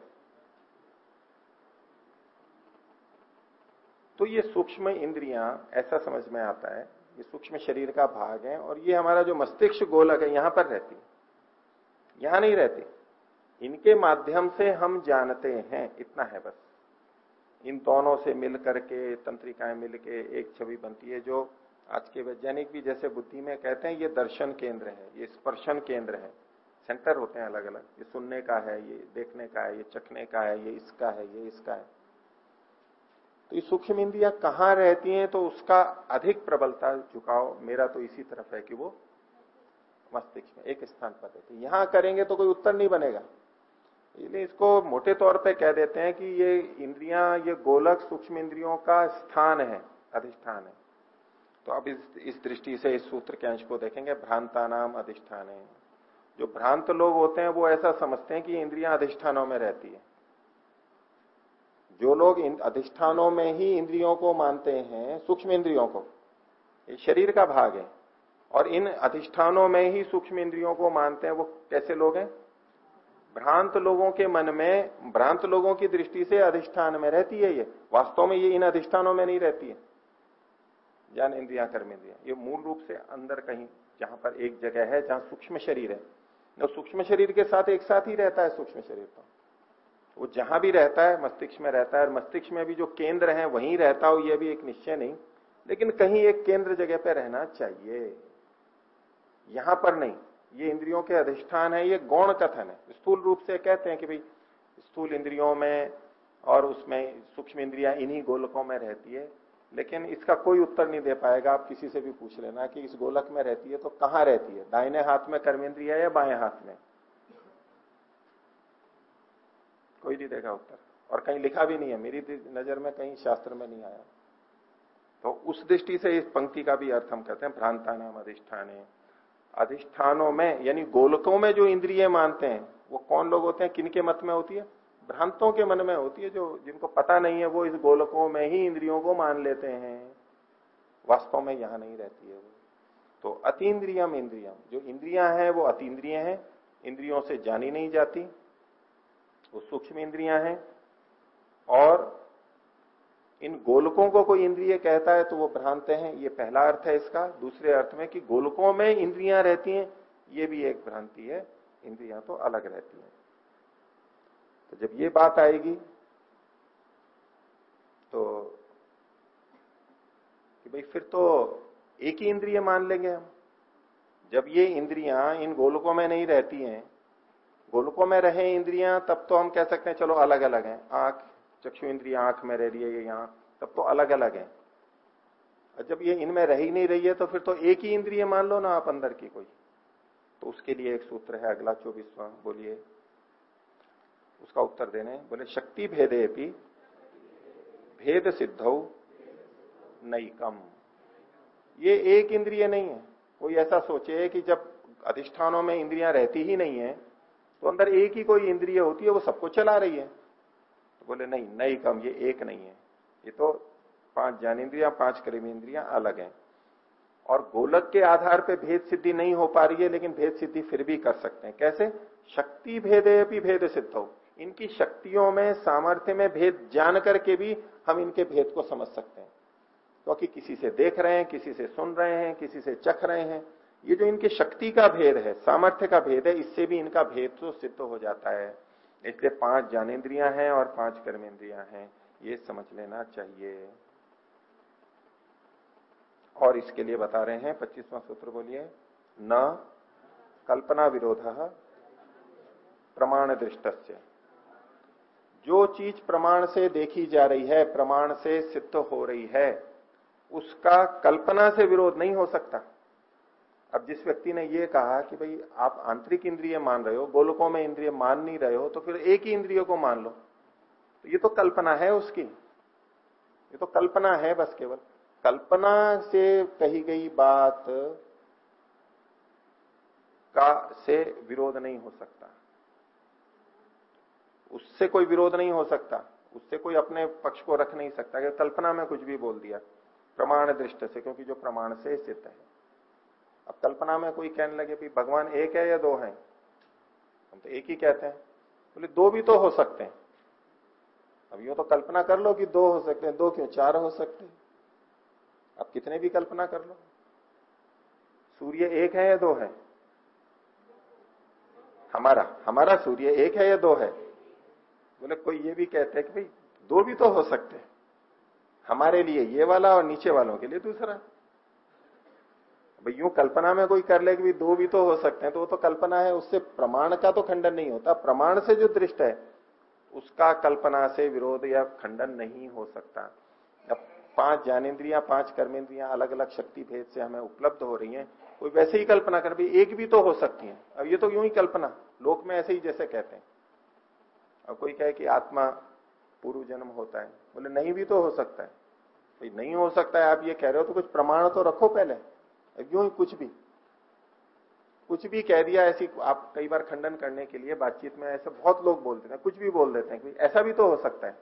तो ये सूक्ष्म इंद्रियाँ, ऐसा समझ में आता है, ये सूक्ष्म शरीर का भाग है और ये हमारा जो मस्तिष्क गोलक है, यहाँ पर रहती यहाँ नहीं रहती। इनके माध्यम से हम जानते हैं, इतना है बस। इन दोनों से मिल करके, तंत्रिकाएँ मिल के एक छवि बनती है जो आज के वैज्ञानिक भी जैसे बुद्धि में कहते हैं, ये दर्शन केंद्र है, ये स्पर्शन केंद्र है। सेंटर होते हैं अलग अलग ये सुनने का है, ये देखने का है, ये चखने का है, ये इसका है, ये इसका है। तो ये सूक्ष्म इंद्रिया कहाँ रहती हैं तो उसका अधिक प्रबलता, झुकाव मेरा तो इसी तरफ़ है कि वो मस्तिष्क में, एक स्थान पर रहती है। यहाँ करेंगे तो कोई उत्तर नहीं बनेगा। इसलिए इसको मोटे तौर पे कह देते हैं कि ये इंद्रियाँ, ये गोलक सूक्ष्म इंद्रियों का स्थान है, अधिष्ठान है। तो अब इस इस दृष्टि से इस सूत्र के अंश को देखेंगे भ्रांता नाम अधिष्ठान है। जो भ्रांत लोग होते हैं, वो ऐसा समझते हैं कि इंद्रियाँ अधिष्ठानों में रहती है। जो लोग इन, अधिष्ठानों में ही इंद्रियों को मानते हैं, सूक्ष्म इंद्रियों को, ये शरीर का भाग है। और इन अधिष्ठानों में ही सूक्ष्म इंद्रियों को मानते हैं, वो कैसे लोग हैं? भ्रांत लोगों के मन में, भ्रांत लोगों की दृष्टि से अधिष्ठान में रहती है ये। वास्तव में ये इन अधिष्ठानों में नहीं रहती है। ज्ञान इंद्रिया कर्म इंद्रिया, ये मूल रूप से अंदर कहीं, जहाँ पर एक जगह है, जहाँ सूक्ष्म शरीर है। तो सूक्ष्म शरीर के साथ एक साथ ही रहता है सूक्ष्म शरीर तो। वो जहाँ भी रहता है, मस्तिष्क में रहता है, और मस्तिष्क में भी जो केंद्र है, वहीं रहता हो यह भी एक निश्चय नहीं। लेकिन कहीं एक केंद्र जगह पर रहना चाहिए। यहाँ पर नहीं, ये इंद्रियों के अधिष्ठान है, ये गौण कथन है। स्थूल रूप से कहते हैं कि भाई, स्थूल इंद्रियों में और उसमें सूक्ष्म इंद्रिया इन्हीं गोलकों में रहती है, लेकिन इसका कोई उत्तर नहीं दे पाएगा। आप किसी से भी पूछ लेना कि इस गोलक में रहती है तो कहाँ रहती है? दाहिने हाथ में कर्मेंद्रिया या बाएँ हाथ में? कोई नहीं देगा उत्तर। और कहीं लिखा भी नहीं है, मेरी नज़र में कहीं शास्त्र में नहीं आया। तो उस दृष्टि से इस पंक्ति का भी अर्थ हम कहते हैं, भ्रांता नाम अधिष्ठान। अधिष्ठानों में, यानी गोलकों में जो इंद्रिय मानते हैं, वो कौन लोग होते हैं? किनके मत में होती है? भ्रांतों के मन में होती है जो, जिनको पता नहीं है, वो इस गोलकों में ही इंद्रियों को मान लेते हैं। वास्तव में यहाँ नहीं रहती है वो। तो अतीन्द्रियम इंद्रियम, जो इंद्रिया है, वो अतीन्द्रिय हैं, इंद्रियों से जानी नहीं जाती, वो सूक्ष्म इंद्रिया है, और इन गोलकों को कोई इंद्रिय कहता है तो वो भ्रांत हैं, ये पहला अर्थ है इसका। दूसरे अर्थ में कि गोलकों में इंद्रियाँ रहती हैं, ये भी एक भ्रांति है, इंद्रियाँ तो अलग रहती हैं। तो जब ये बात आएगी तो कि भाई फिर तो एक ही इंद्रिय मान लेंगे हम। जब ये इंद्रियाँ इन गोलकों में नहीं रहती हैं, गोलकों में रहे इंद्रियाँ, तब तो हम कह सकते हैं, चलो अलग अलग हैं, आँख चक्षु इंद्रिया आँख में रह रही है, ये यहाँ, तब तो अलग अलग है जब ये इनमें रह ही नहीं रही है तो फिर तो एक ही इंद्रिय मान लो ना आप अंदर की कोई। तो उसके लिए एक सूत्र है, अगला चौबीसवा, बोलिए। उसका उत्तर देने, बोले, शक्ति भेदे भी भेद सिद्ध कम ये एक इंद्रिय नहीं है। कोई ऐसा सोचे कि जब अधिष्ठानों में इंद्रियाँ रहती ही नहीं है तो अंदर एक ही कोई इंद्रिय होती है, वो सबको चला रही है। बोले, नहीं, नई कम, ये एक नहीं है। ये तो पाँच ज्ञानेन्द्रिया, पाँच कर्मेंद्रिया अलग हैं। और गोलक के आधार पे भेद सिद्धि नहीं हो पा रही है, लेकिन भेद सिद्धि फिर भी कर सकते हैं। कैसे? शक्ति भेदे भी भेद सिद्ध हो। इनकी शक्तियों में, सामर्थ्य में भेद जान करके भी हम इनके भेद को समझ सकते हैं। क्योंकि तो किसी से देख रहे हैं, किसी से सुन रहे हैं, किसी से चख रहे हैं। ये जो इनकी शक्ति का भेद है, सामर्थ्य का भेद है, इससे भी इनका भेद तो सिद्ध हो जाता है। इसलिए पाँच ज्ञानेन्द्रिया हैं और पाँच कर्मेंद्रिया हैं। ये समझ लेना चाहिए। और इसके लिए बता रहे हैं, पच्चीसवां सूत्र बोलिए, न कल्पना विरोध प्रमाण दृष्ट जो चीज़ प्रमाण से देखी जा रही है, प्रमाण से सिद्ध हो रही है, उसका कल्पना से विरोध नहीं हो सकता। अब जिस व्यक्ति ने ये कहा कि भाई, आप आंतरिक इंद्रिय मान रहे हो, गोलकों में इंद्रिय मान नहीं रहे हो तो फिर एक ही इंद्रियों को मान लो। तो ये तो कल्पना है उसकी। ये तो कल्पना है बस केवल। कल्पना से कही गई बात का से विरोध नहीं हो सकता। उससे कोई विरोध नहीं हो सकता। उससे कोई अपने पक्ष को रख नहीं सकता। कि कल्पना में कुछ भी बोल दिया, प्रमाण दृष्टि से, क्योंकि जो प्रमाण से सिद्ध है। अब कल्पना में कोई कहने लगे भी भगवान एक है या दो हैं? हम तो एक ही कहते हैं। बोले तो दो भी तो हो सकते हैं। अब यूँ तो कल्पना कर लो कि दो हो सकते हैं। दो क्यों? चार हो सकते हैं। अब कितने भी कल्पना कर लो। सूर्य एक है या दो है? हमारा हमारा सूर्य एक है या दो है? बोले, कोई ये भी कहते हैं कि भाई, दो भी तो हो सकते हैं। हमारे लिए ये वाला और नीचे वालों के लिए दूसरा। भाई, यूँ कल्पना में कोई कर ले कि दो भी तो हो सकते हैं तो वो तो कल्पना है, उससे प्रमाण का तो खंडन नहीं होता। प्रमाण से जो दृष्ट है, उसका कल्पना से विरोध या खंडन नहीं हो सकता। अब पाँच ज्ञानेन्द्रिया, पाँच कर्मेंद्रियाँ अलग अलग शक्ति भेद से हमें उपलब्ध हो रही हैं, कोई वैसे ही कल्पना कर भी एक भी तो हो सकती है। अब ये तो यूँ ही कल्पना, लोक में ऐसे ही जैसे कहते हैं। अब कोई कहे कि आत्मा पूर्व जन्म होता है, बोले नहीं भी तो हो सकता है। भाई नहीं हो सकता है, आप ये कह रहे हो तो कुछ प्रमाण तो रखो पहले। यूँ ही कुछ भी? कुछ भी कह दिया ऐसी आप कई बार खंडन करने के लिए, बातचीत में ऐसे बहुत लोग बोलते हैं, कुछ भी बोल देते हैं ऐसा भी तो हो सकता है।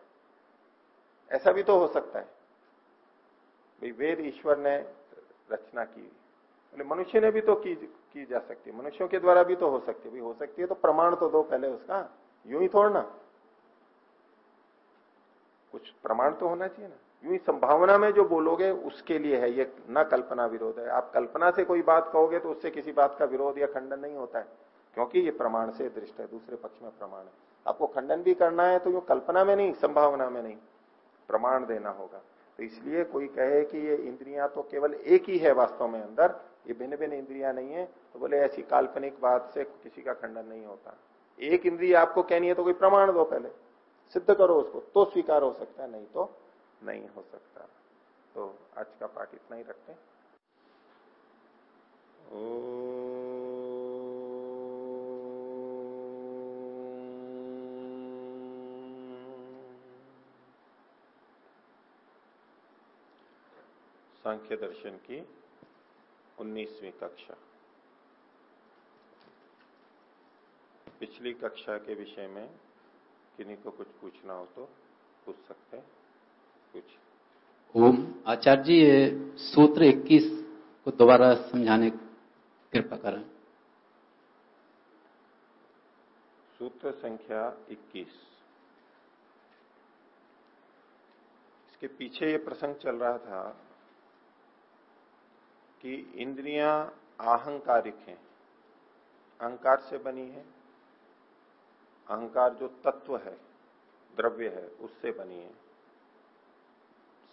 ऐसा भी तो हो सकता है। भाई वेद ईश्वर ने रचना की। बोले, मनुष्य ने भी तो की की जा सकती है। मनुष्यों के द्वारा भी तो हो सकती है। हो सकती है तो प्रमाण तो दो पहले उसका। यूँ ही थोड़ना कुछ प्रमाण तो होना चाहिए ना। यूँ संभावना में जो बोलोगे, उसके लिए है, ये न कल्पना विरोध है। आप कल्पना से कोई बात कहोगे तो उससे किसी बात का विरोध या खंडन नहीं होता है, क्योंकि ये प्रमाण से दृष्ट है, दूसरे पक्ष में प्रमाण है। आपको खंडन भी करना है तो यूँ कल्पना में नहीं, संभावना में नहीं, प्रमाण देना होगा। तो इसलिए कोई कहे कि ये इंद्रियाँ तो केवल एक ही है वास्तव में अंदर, ये भिन्न भिन्न इंद्रिया नहीं है तो बोले ऐसी काल्पनिक बात से किसी का खंडन नहीं होता। एक इंद्रिय आपको कहनी है तो कोई प्रमाण दो पहले, सिद्ध करो उसको तो स्वीकार हो सकता है, नहीं तो नहीं हो सकता। तो आज का पाठ इतना ही रखते हैं। सांख्य दर्शन की उन्नीसवीं कक्षा। पिछली कक्षा के विषय में किन्हीं को कुछ पूछना हो तो पूछ सकते हैं। कुछ। ओम। आचार्य जी ये सूत्र 21 को दोबारा समझाने कृपा करें। सूत्र संख्या 21 इसके पीछे ये प्रसंग चल रहा था कि इंद्रियाँ अहंकारिक हैं। अहंकार से बनी है। अहंकार जो तत्व है द्रव्य है उससे बनी है।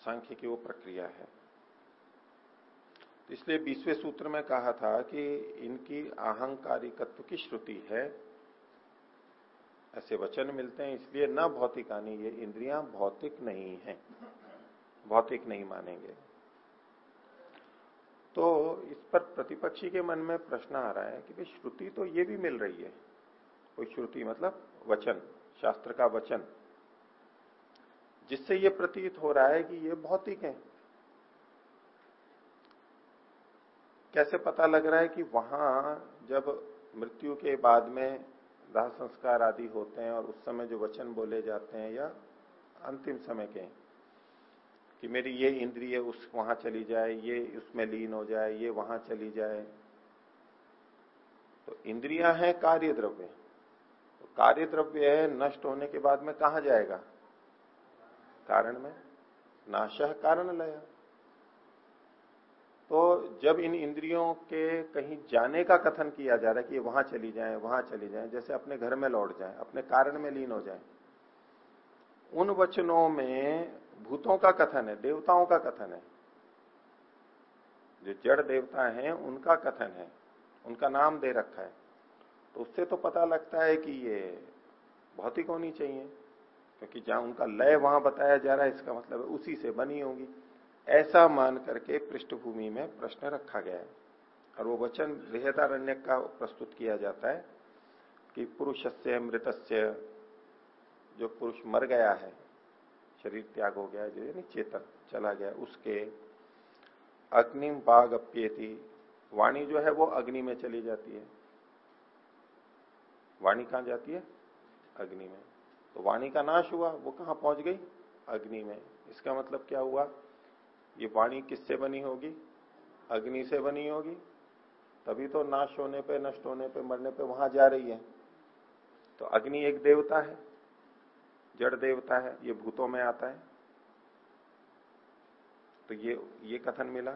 सांख्य की वो प्रक्रिया है। इसलिए बीसवें सूत्र में कहा था कि इनकी अहंकारिकत्व की श्रुति है। ऐसे वचन मिलते हैं, इसलिए न भौतिकानी ये इंद्रियाँ भौतिक नहीं है। भौतिक नहीं मानेंगे। तो इस पर प्रतिपक्षी के मन में प्रश्न आ रहा है कि भाई, श्रुति तो ये भी मिल रही है। कोई श्रुति मतलब वचन, शास्त्र का वचन। जिससे ये प्रतीत हो रहा है कि ये भौतिक है। कैसे पता लग रहा है कि वहाँ जब मृत्यु के बाद में दाह संस्कार आदि होते हैं और उस समय जो वचन बोले जाते हैं या अंतिम समय के, कि मेरी ये इंद्रिय उस वहाँ चली जाए, ये उसमें लीन हो जाए, ये वहाँ चली जाए। तो इंद्रिया है कार्य द्रव्य तो कार्य द्रव्य है, नष्ट होने के बाद में कहा जाएगा? कारण में, नाश कारण लया। तो जब इन इंद्रियों के कहीं जाने का कथन किया जा रहा है कि वहाँ चली जाए, वहाँ चली जाए, जैसे अपने घर में लौट जाए, अपने कारण में लीन हो जाए, उन वचनों में भूतों का कथन है, देवताओं का कथन है। जो जड़ देवता हैं, उनका कथन है, उनका नाम दे रखा है। तो उससे तो पता लगता है कि ये भौतिक होनी चाहिए। क्योंकि जहाँ उनका लय वहाँ बताया जा रहा है, इसका मतलब है उसी से बनी होगी। ऐसा मान करके पृष्ठभूमि में प्रश्न रखा गया है। और वो वचन बृहदारण्य का प्रस्तुत किया जाता है कि पुरुष से मृतस्य, जो पुरुष मर गया है, शरीर त्याग हो गया जो चेतन चला गया, उसके अग्निम बाघ अप्येति वाणी जो है वो अग्नि में चली जाती है। वाणी कहाँ जाती है? अग्नि में। तो वाणी का नाश हुआ, वो कहाँ पहुँच गई? अग्नि में। इसका मतलब क्या हुआ? ये वाणी किससे बनी होगी? अग्नि से बनी होगी। तभी तो नाश होने पे, नष्ट होने पे, मरने पे वहाँ जा रही है। तो अग्नि एक देवता है। जड़ देवता है। ये भूतों में आता है। तो ये ये कथन मिला।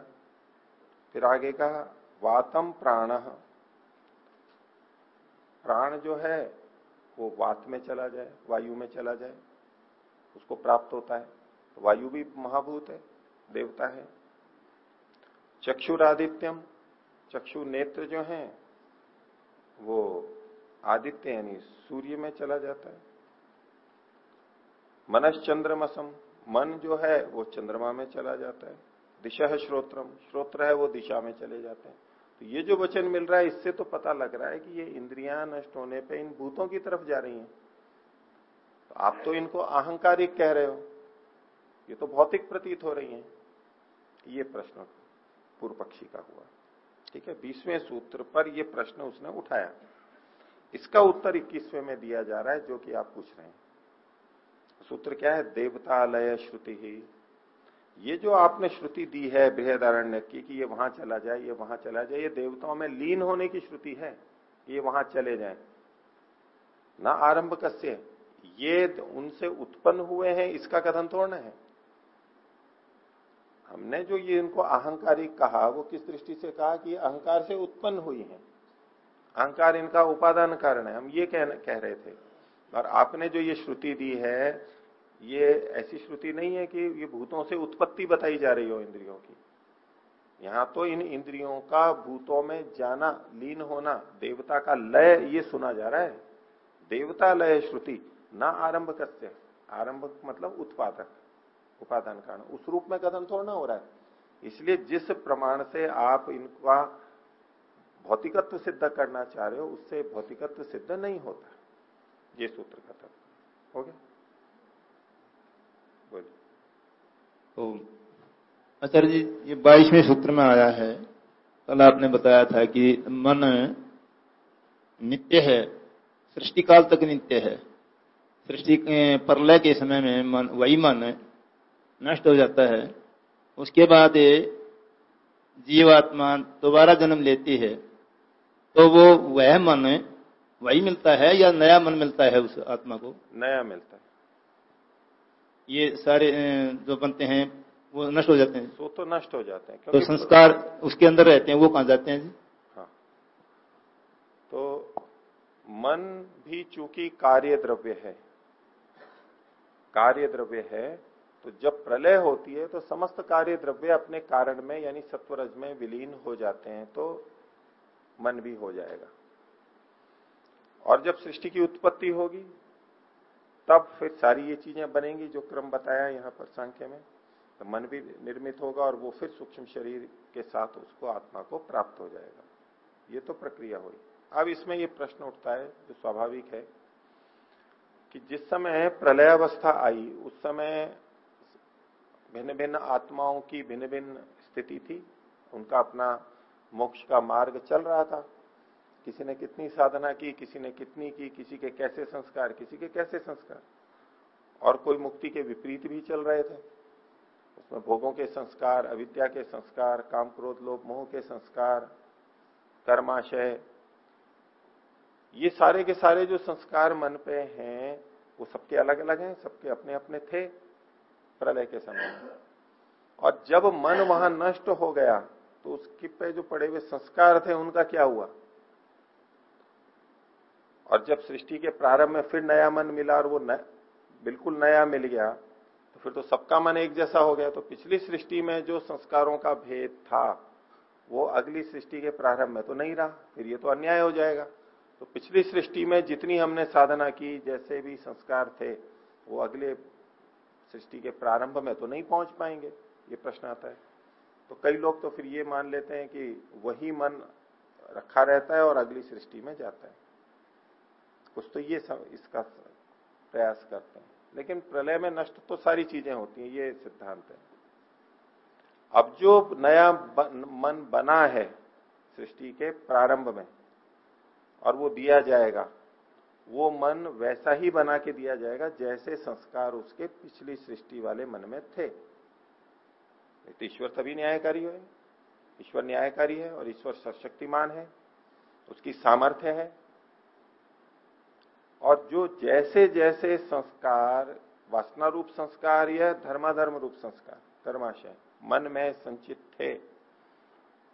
फिर आगे कहा, वातम प्राण। प्राण जो है वो वात में चला जाए, वायु में चला जाए, उसको प्राप्त होता है। तो वायु भी महाभूत है, देवता है। चक्षुरादित्यम, चक्षु नेत्र जो है, वो आदित्य यानी सूर्य में चला जाता है। मनस चंद्रमसम मन जो है वो चंद्रमा में चला जाता है। दिशा श्रोत्रम, श्रोत्र है वो दिशा में चले जाते हैं। तो ये जो वचन मिल रहा है, इससे तो पता लग रहा है कि ये इंद्रियाँ नष्ट होने पे इन भूतों की तरफ़ जा रही हैं। तो आप तो इनको अहंकारिक कह रहे हो। ये तो भौतिक प्रतीत हो रही हैं। ये प्रश्न पूर्व पक्षी का हुआ। ठीक है, बीसवें सूत्र पर ये प्रश्न उसने उठाया। इसका उत्तर इक्कीसवें में दिया जा रहा है, जो कि आप पूछ रहे हैं। सूत्र क्या है? देवतालय श्रुति। ही ये जो आपने श्रुति दी है बृहदारण्य की कि ये वहाँ चला जाए, ये वहाँ चला जाए, ये देवताओं में लीन होने की श्रुति है ये वहाँ चले जाए। ना आरंभ कस्य? ये उनसे उत्पन्न हुए हैं, इसका कथन थोड़ा है। हमने जो ये इनको अहंकारिक कहा, वो किस दृष्टि से कहा कि अहंकार से उत्पन्न हुई है? अहंकार इनका उपादान कारण है। हम ये कह रहे थे। और आपने जो ये श्रुति दी है ये ऐसी श्रुति नहीं है कि ये भूतों से उत्पत्ति बताई जा रही हो इंद्रियों की। यहाँ तो इन इंद्रियों का भूतों में जाना, लीन होना, देवता का लय, ये सुना जा रहा है। देवता लय श्रुति, ना आरंभ कस्य। आरंभ मतलब उत्पादक, उपादान कारण। उस रूप में कथन थोड़ा ना हो रहा है। इसलिए जिस प्रमाण से आप इनका भौतिकत्व सिद्ध करना चाह रहे हो, उससे भौतिकत्व सिद्ध नहीं होता। ये सूत्र कथन। हो गया? तो आचार्य जी, ये बाईसवें सूत्र में आया है। कल आपने बताया था कि मन नित्य है सृष्टि काल तक नित्य है। सृष्टि प्रलय के समय में मन, वही मन नष्ट हो जाता है। उसके बाद जीवात्मा दोबारा जन्म लेती है। तो वो वह मन वही मिलता है या नया मन मिलता है उस आत्मा को? नया मिलता है। ये सारे जो बनते हैं वो नष्ट हो जाते हैं। वो तो नष्ट हो जाते हैं तो संस्कार उसके अंदर रहते हैं वो कहा जाते हैं जी? हाँ। तो मन भी चूँकि कार्य द्रव्य है कार्य द्रव्य है तो जब प्रलय होती है तो समस्त कार्य द्रव्य अपने कारण में यानी सत्वरज में विलीन हो जाते हैं तो मन भी हो जाएगा। और जब सृष्टि की उत्पत्ति होगी तब फिर सारी ये चीज़ें बनेंगी जो क्रम बताया यहाँ पर संख्य में। तो मन भी निर्मित होगा और वो फिर सूक्ष्म शरीर के साथ उसको आत्मा को प्राप्त हो जाएगा। ये तो प्रक्रिया हुई। अब इसमें ये प्रश्न उठता है, जो स्वाभाविक है, कि जिस समय प्रलय अवस्था आई, उस समय भिन्न भिन्न आत्माओं की भिन्न भिन्न स्थिति थी। उनका अपना मोक्ष का मार्ग चल रहा था। किसी ने कितनी साधना की, किसी ने कितनी की, किसी के कैसे संस्कार, किसी के कैसे संस्कार। और कोई मुक्ति के विपरीत भी चल रहे थे। उसमें भोगों के संस्कार, अविद्या के संस्कार, काम क्रोध, लोभ, मोह के संस्कार, कर्माशय, ये सारे के सारे जो संस्कार मन पे हैं, वो सबके अलग अलग हैं, सबके अपने अपने थे प्रलय के समय में। और जब मन वहाँ नष्ट हो गया तो उसके पे जो पड़े हुए संस्कार थे, उनका क्या हुआ? और जब सृष्टि के प्रारंभ में फिर नया मन मिला और वो न, बिल्कुल नया मिल गया तो फिर तो सबका मन एक जैसा हो गया। तो पिछली सृष्टि में जो संस्कारों का भेद था वो अगली सृष्टि के प्रारंभ में तो नहीं रहा फिर ये तो अन्याय हो जाएगा। तो पिछली सृष्टि में जितनी हमने साधना की जैसे भी संस्कार थे वो अगले सृष्टि के प्रारंभ में तो नहीं पहुँच पाएँगे ये प्रश्न आता है। तो कई लोग तो फिर ये मान लेते हैं कि वही मन रखा रहता है और अगली सृष्टि में जाता है। कुछ तो ये सब इसका प्रयास करते हैं। लेकिन प्रलय में नष्ट तो सारी चीज़ें होती हैं, ये सिद्धांत है। अब जो नया मन बना है सृष्टि के प्रारंभ में, और वो दिया जाएगा, वो मन वैसा ही बना के दिया जाएगा जैसे संस्कार उसके पिछली सृष्टि वाले मन में थे। तो ईश्वर तभी न्यायकारी है, ईश्वर न्यायकारी है, और ईश्वर सशक्तिमान है, उसकी सामर्थ्य है और जो जैसे जैसे संस्कार, वासना रूप संस्कार या धर्माधर्म रूप संस्कार, धर्माशय, मन में संचित थे,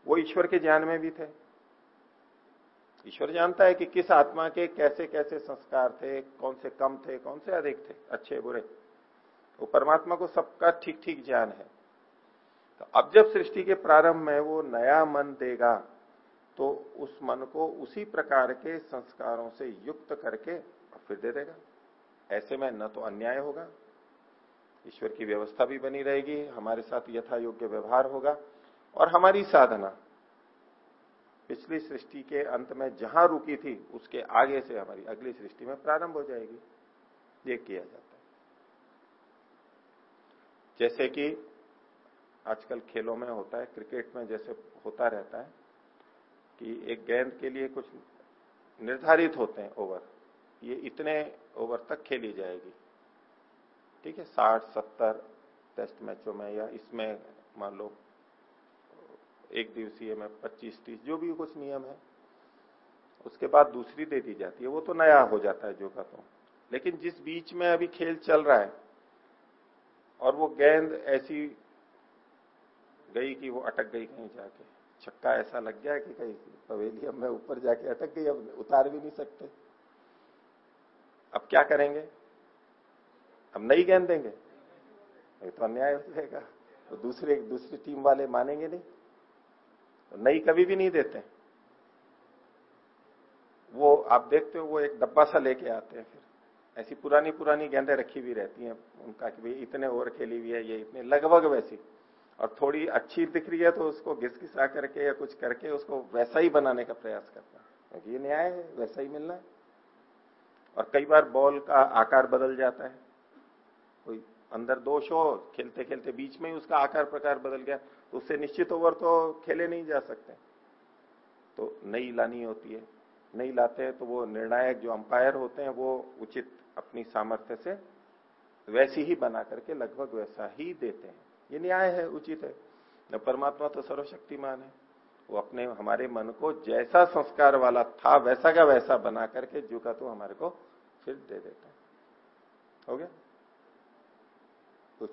वो ईश्वर के ज्ञान में भी थे। ईश्वर जानता है कि किस आत्मा के कैसे कैसे संस्कार थे, कौन से कम थे, कौन से अधिक थे, अच्छे, बुरे। वो परमात्मा को सबका ठीक ठीक ज्ञान है। तो अब जब सृष्टि के प्रारंभ में वो नया मन देगा तो उस मन को उसी प्रकार के संस्कारों से युक्त करके फिर दे देगा। ऐसे में न तो अन्याय होगा, ईश्वर की व्यवस्था भी बनी रहेगी, हमारे साथ यथा योग्य व्यवहार होगा और हमारी साधना पिछली सृष्टि के अंत में जहाँ रुकी थी, उसके आगे से हमारी अगली सृष्टि में प्रारंभ हो जाएगी। ये किया जाता है। जैसे कि आजकल खेलों में होता है, क्रिकेट में जैसे होता रहता है कि एक गेंद के लिए कुछ निर्धारित होते हैं ओवर ये इतने ओवर तक खेली जाएगी। ठीक है? साठ, सत्तर टेस्ट मैचों में या इसमें मान लो एक दिवसीय में पच्चीस तीस, जो भी कुछ नियम है, उसके बाद दूसरी दे दी जाती है। वो तो नया हो जाता है जो का तो। लेकिन जिस बीच में अभी खेल चल रहा है और वो गेंद ऐसी गई कि वो अटक गई कहीं जाके छक्का ऐसा लग गया कि कहीं पवेलियम में ऊपर जाके अटक गई, अब उतार भी नहीं सकते। अब क्या करेंगे? अब नई गेंद देंगे। नहीं तो अन्याय हो जाएगा। तो दूसरे, दूसरी टीम वाले मानेंगे नहीं। तो नई कभी भी नहीं देते। वो, आप देखते हो, वो एक डब्बा सा लेके आते हैं फिर। ऐसी पुरानी पुरानी गेंदें रखी हुई रहती हैं उनका कि भाई इतने ओवर खेली हुई है, ये इतने, लगभग वैसी। और थोड़ी अच्छी दिख रही है तो उसको घिस घिसा करके या कुछ करके उसको वैसा ही बनाने का प्रयास करता है। ये न्याय है, वैसा ही मिलना है। और कई बार बॉल का आकार बदल जाता है। कोई अंदर दोष हो खेलते खेलते बीच में ही उसका आकार प्रकार बदल गया तो उससे निश्चित ओवर तो खेले नहीं जा सकते। तो नई लानी होती है नहीं लाते हैं तो वो निर्णायक जो अंपायर होते हैं, वो उचित अपनी सामर्थ्य से वैसी ही बना करके लगभग वैसा ही देते हैं। ये न्याय है उचित है। न परमात्मा तो सर्वशक्तिमान है। वो अपने हमारे मन को जैसा संस्कार वाला था वैसा का वैसा बना करके जो का तो हमारे को फिर दे देता है। हो गया? कुछ।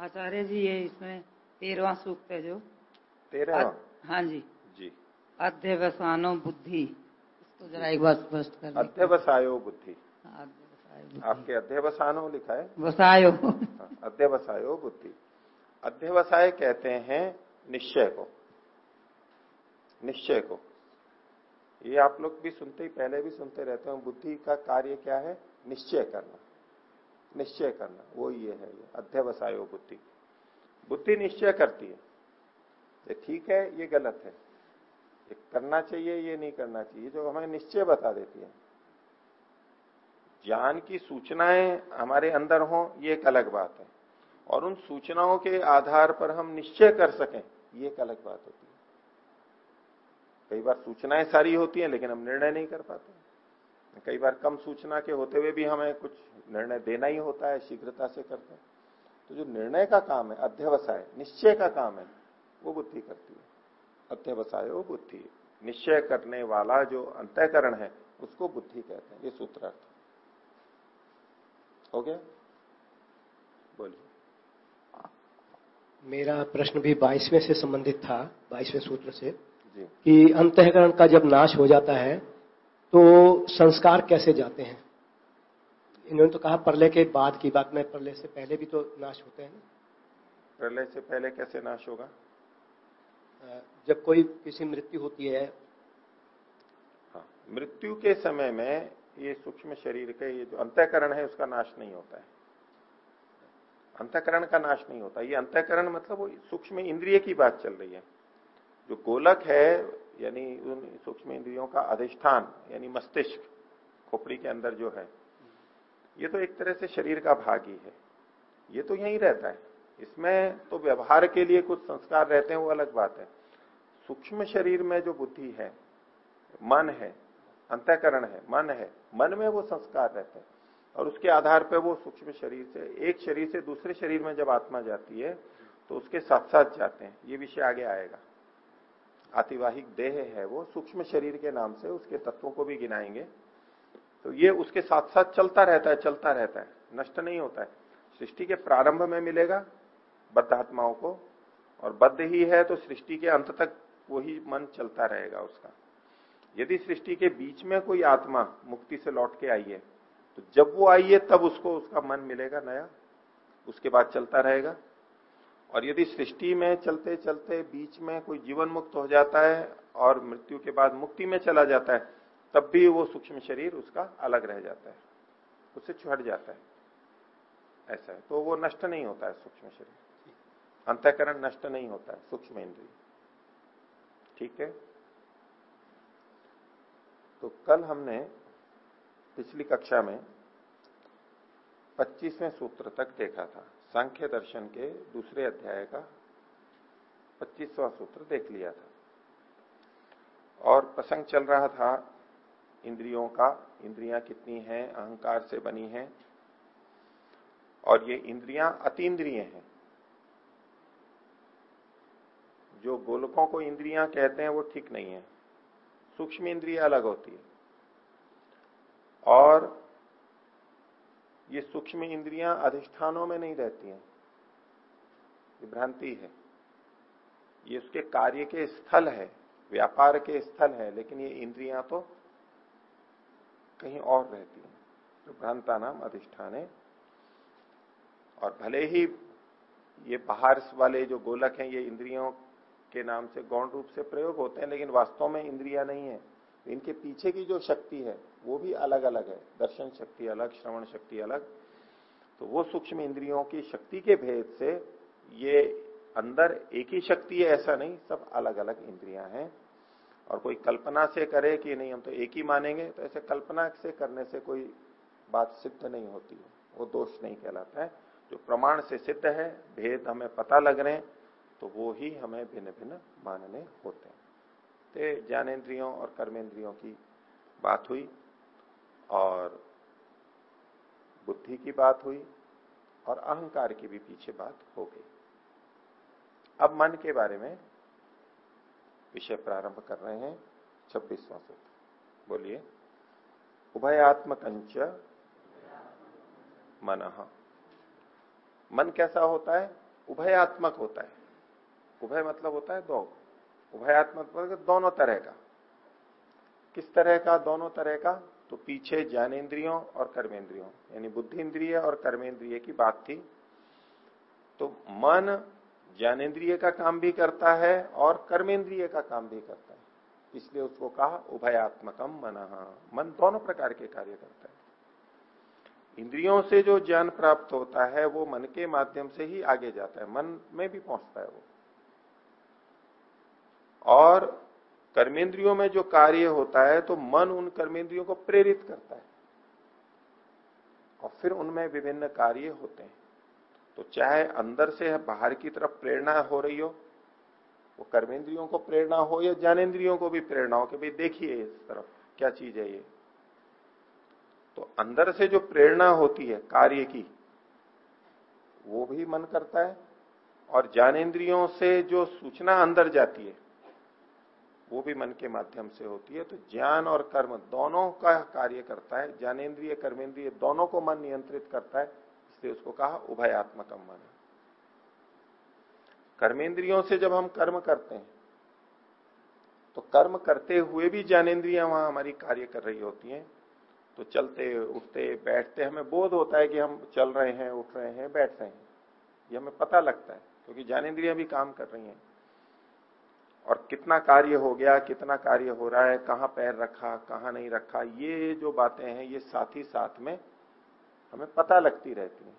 आचार्य जी ये इसमें तेरवा सूक्त है जो। तेरह हाँ जी। जी। अध्यवसानो बुद्धि। इसको जरा एक बार स्पष्ट कर अध्यवसायो बुद्धि। हाँ, अध्यवसाय बुद्धि। आपके अध्यवसानो लिखा है? वसायो। हाँ, अध्यवसायो बुद्धि। अध्यवसाय कहते हैं निश्चय को। निश्चय को। ये आप लोग भी सुनते ही पहले भी सुनते रहते हैं बुद्धि का कार्य क्या है? निश्चय करना। निश्चय करना वो ये है ये अध्यवसायो बुद्धि। बुद्धि निश्चय करती है। ये ठीक है ये गलत है। करना चाहिए, ये नहीं करना चाहिए, जो हमें निश्चय बता देती है। ज्ञान की सूचनाएँ हमारे अंदर हो, ये एक अलग बात है। और उन सूचनाओं के आधार पर हम निश्चय कर सकें, ये एक अलग बात होती है। कई बार सूचनाएँ सारी होती हैं, लेकिन हम निर्णय नहीं कर पाते। कई बार कम सूचना के होते हुए भी हमें कुछ निर्णय देना ही होता है, शीघ्रता से करते हैं। तो जो निर्णय का काम है, अध्यवसाय, निश्चय का काम है, वो बुद्धि करती है। अध्यवसाय वो बुद्धि। निश्चय करने वाला जो अंतःकरण है उसको बुद्धि कहते हैं। ये सूत्रार्थ। हो गया? बोलिए। मेरा प्रश्न भी बाईसवें से संबंधित था बाईसवें सूत्र से जी। कि अंतःकरण का जब नाश हो जाता है तो संस्कार कैसे जाते हैं? इन्होंने तो कहा प्रलय के बाद की बात में परले से पहले भी तो नाश होते हैं ना। प्रलय से पहले कैसे नाश होगा? जब कोई किसी मृत्यु होती है। हाँ मृत्यु के समय में ये सूक्ष्म शरीर के ये जो अंतःकरण है, उसका नाश नहीं होता है। अंतःकरण का नाश नहीं होता। ये अंतःकरण मतलब वो सूक्ष्म इंद्रिय की बात चल रही है। जो गोलक है, यानी उन सूक्ष्म इंद्रियों का अधिष्ठान, यानी मस्तिष्क, खोपड़ी के अंदर जो है, ये तो एक तरह से शरीर का भाग ही है। ये तो यहीं रहता है। इसमें तो व्यवहार के लिए कुछ संस्कार रहते हैं, वो अलग बात है। सूक्ष्म शरीर में जो बुद्धि है, मन है, अंतःकरण है, मन है, मन में वो संस्कार रहते हैं। और उसके आधार पर वो सूक्ष्म शरीर से, एक शरीर से दूसरे शरीर में जब आत्मा जाती है तो उसके साथ साथ जाते हैं। ये विषय आगे आएगा। आतिवाहिक देह है वो, सूक्ष्म शरीर के नाम से उसके तत्वों को भी गिनाएँगे। तो ये उसके साथ साथ चलता रहता है, चलता रहता है, नष्ट नहीं होता है। सृष्टि के प्रारंभ में मिलेगा बद्ध आत्माओं को। और बद्ध ही है तो सृष्टि के अंत तक वही मन चलता रहेगा उसका। यदि सृष्टि के बीच में कोई आत्मा मुक्ति से लौट के आई है तो जब वो आई है, तब उसको उसका मन मिलेगा नया। उसके बाद चलता रहेगा। और यदि सृष्टि में चलते चलते बीच में कोई जीवन मुक्त हो जाता है और मृत्यु के बाद मुक्ति में चला जाता है, तब भी वो सूक्ष्म शरीर उसका अलग रह जाता है। उससे छुट जाता है। ऐसा है। तो वो नष्ट नहीं होता है सूक्ष्म शरीर। अंतकरण नष्ट नहीं होता है, सूक्ष्म इंद्रिय। ठीक है? तो कल हमने पिछली कक्षा में 25वें सूत्र तक देखा था, सांख्य दर्शन के दूसरे अध्याय का 25वां सूत्र देख लिया था। और प्रसंग चल रहा था, इंद्रियों का, इंद्रियाँ कितनी हैं, अहंकार से बनी हैं, और ये इंद्रियाँ अतीन्द्रिय हैं। जो गोलकों को इंद्रियाँ कहते हैं वो ठीक नहीं है। सूक्ष्म इंद्रिय अलग होती है। और ये सूक्ष्म इंद्रियाँ अधिष्ठानों में नहीं रहती हैं। ये भ्रांति है। ये उसके कार्य के स्थल है, व्यापार के स्थल है, लेकिन ये इंद्रियाँ तो कहीं और रहती हैं। तो भ्रांता नाम अधिष्ठान है। और भले ही ये बाहर वाले जो गोलक हैं, ये इंद्रियों के नाम से गौण रूप से प्रयोग होते हैं, लेकिन वास्तव में इंद्रिया नहीं है। इनके पीछे की जो शक्ति है, वो भी अलग अलग है। दर्शन शक्ति अलग, श्रवण शक्ति अलग। तो वो सूक्ष्म इंद्रियों की शक्ति के भेद से ये अंदर एक ही शक्ति है, ऐसा नहीं, सब अलग अलग इंद्रियाँ हैं। और कोई कल्पना से करे कि नहीं, हम तो एक ही मानेंगे तो ऐसे कल्पना से करने से कोई बात सिद्ध नहीं होती वो दोष नहीं कहलाता है। जो प्रमाण से सिद्ध है, भेद हमें पता लग रहे हैं तो वो ही हमें भिन्न भिन्न मानने होते हैं। तो ज्ञानेन्द्रियों और कर्मेंद्रियों की बात हुई और बुद्धि की बात हुई और अहंकार की भी पीछे बात हो गई। अब मन के बारे में विषय प्रारंभ कर रहे हैं छब्बीसवां सूत्र। बोलिए, उभयात्मकंच मन। मन कैसा होता है? उभयात्मक होता है। उभय मतलब होता है दो उभयात्मक मतलब दोनों तरह का। किस तरह का? दोनों तरह का। तो पीछे ज्ञानेन्द्रियों और कर्मेंद्रियों यानी बुद्धि इंद्रिय और कर्मेंद्रिय की बात थी। तो मन ज्ञानेन्द्रिय का काम भी करता है और कर्मेंद्रिय का काम भी करता है। इसलिए उसको कहा उभयात्मकम मन। मन दोनों प्रकार के कार्य करता है। इंद्रियों से जो ज्ञान प्राप्त होता है, वो मन के माध्यम से ही आगे जाता है। मन में भी पहुँचता है वो। और कर्मेंद्रियों में जो कार्य होता है तो मन उन कर्मेंद्रियों को प्रेरित करता है। और फिर उनमें विभिन्न कार्य होते हैं। तो चाहे अंदर से बाहर की तरफ़ प्रेरणा हो रही हो, वो कर्मेंद्रियों को प्रेरणा हो या ज्ञानेन्द्रियों को भी प्रेरणा हो कि भाई देखिए इस तरफ़ क्या चीज़ है ये। तो अंदर से जो प्रेरणा होती है, कार्य की, वो भी मन करता है और ज्ञानेन्द्रियों से जो सूचना अंदर जाती है वो भी मन के माध्यम से होती है तो ज्ञान और कर्म दोनों का कार्य करता है, ज्ञानेन्द्रिय, कर्मेंद्रिय दोनों को मन नियंत्रित करता है, इसलिए उसको कहा उभयात्मक मन। कर्मेंद्रियों से जब हम कर्म करते हैं तो कर्म करते हुए भी ज्ञानेन्द्रिया वहाँ हमारी कार्य कर रही होती हैं तो चलते, उठते, बैठते हमें बोध होता है कि हम चल रहे हैं, उठ रहे हैं, बैठ रहे हैं, ये हमें पता लगता है, क्योंकि ज्ञानेन्द्रिया भी काम कर रही हैं। और कितना कार्य हो गया, कितना कार्य हो रहा है, कहाँ पैर रखा, कहाँ नहीं रखा, ये जो बातें हैं, ये साथ ही साथ में हमें पता लगती रहती है।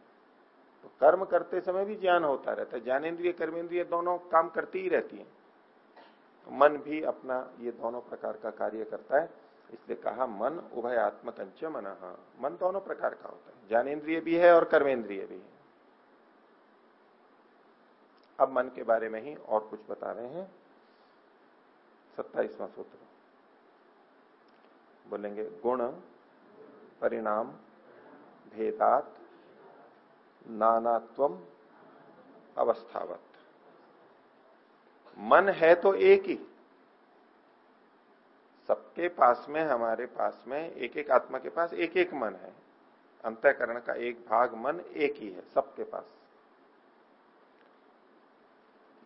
तो कर्म करते समय भी ज्ञान होता रहता है। ज्ञानेन्द्रिय, कर्मेंद्रिय दोनों काम करती ही रहती है। तो मन भी अपना ये दोनों प्रकार का कार्य करता है। इसलिए कहा, मन उभय आत्मकंच मन। मन दोनों प्रकार का होता है। ज्ञानेन्द्रिय भी है और कर्मेंद्रिय भी है। अब मन के बारे में ही और कुछ बता रहे हैं। सत्ताईसवां सूत्र। बोलेंगे, गुण, परिणाम, भेदात, नानात्व, अवस्थावत। मन है तो एक ही। सबके पास में, हमारे पास में एक एक आत्मा के पास एक एक मन है। अंतकरण का एक भाग मन एक ही है, सबके पास।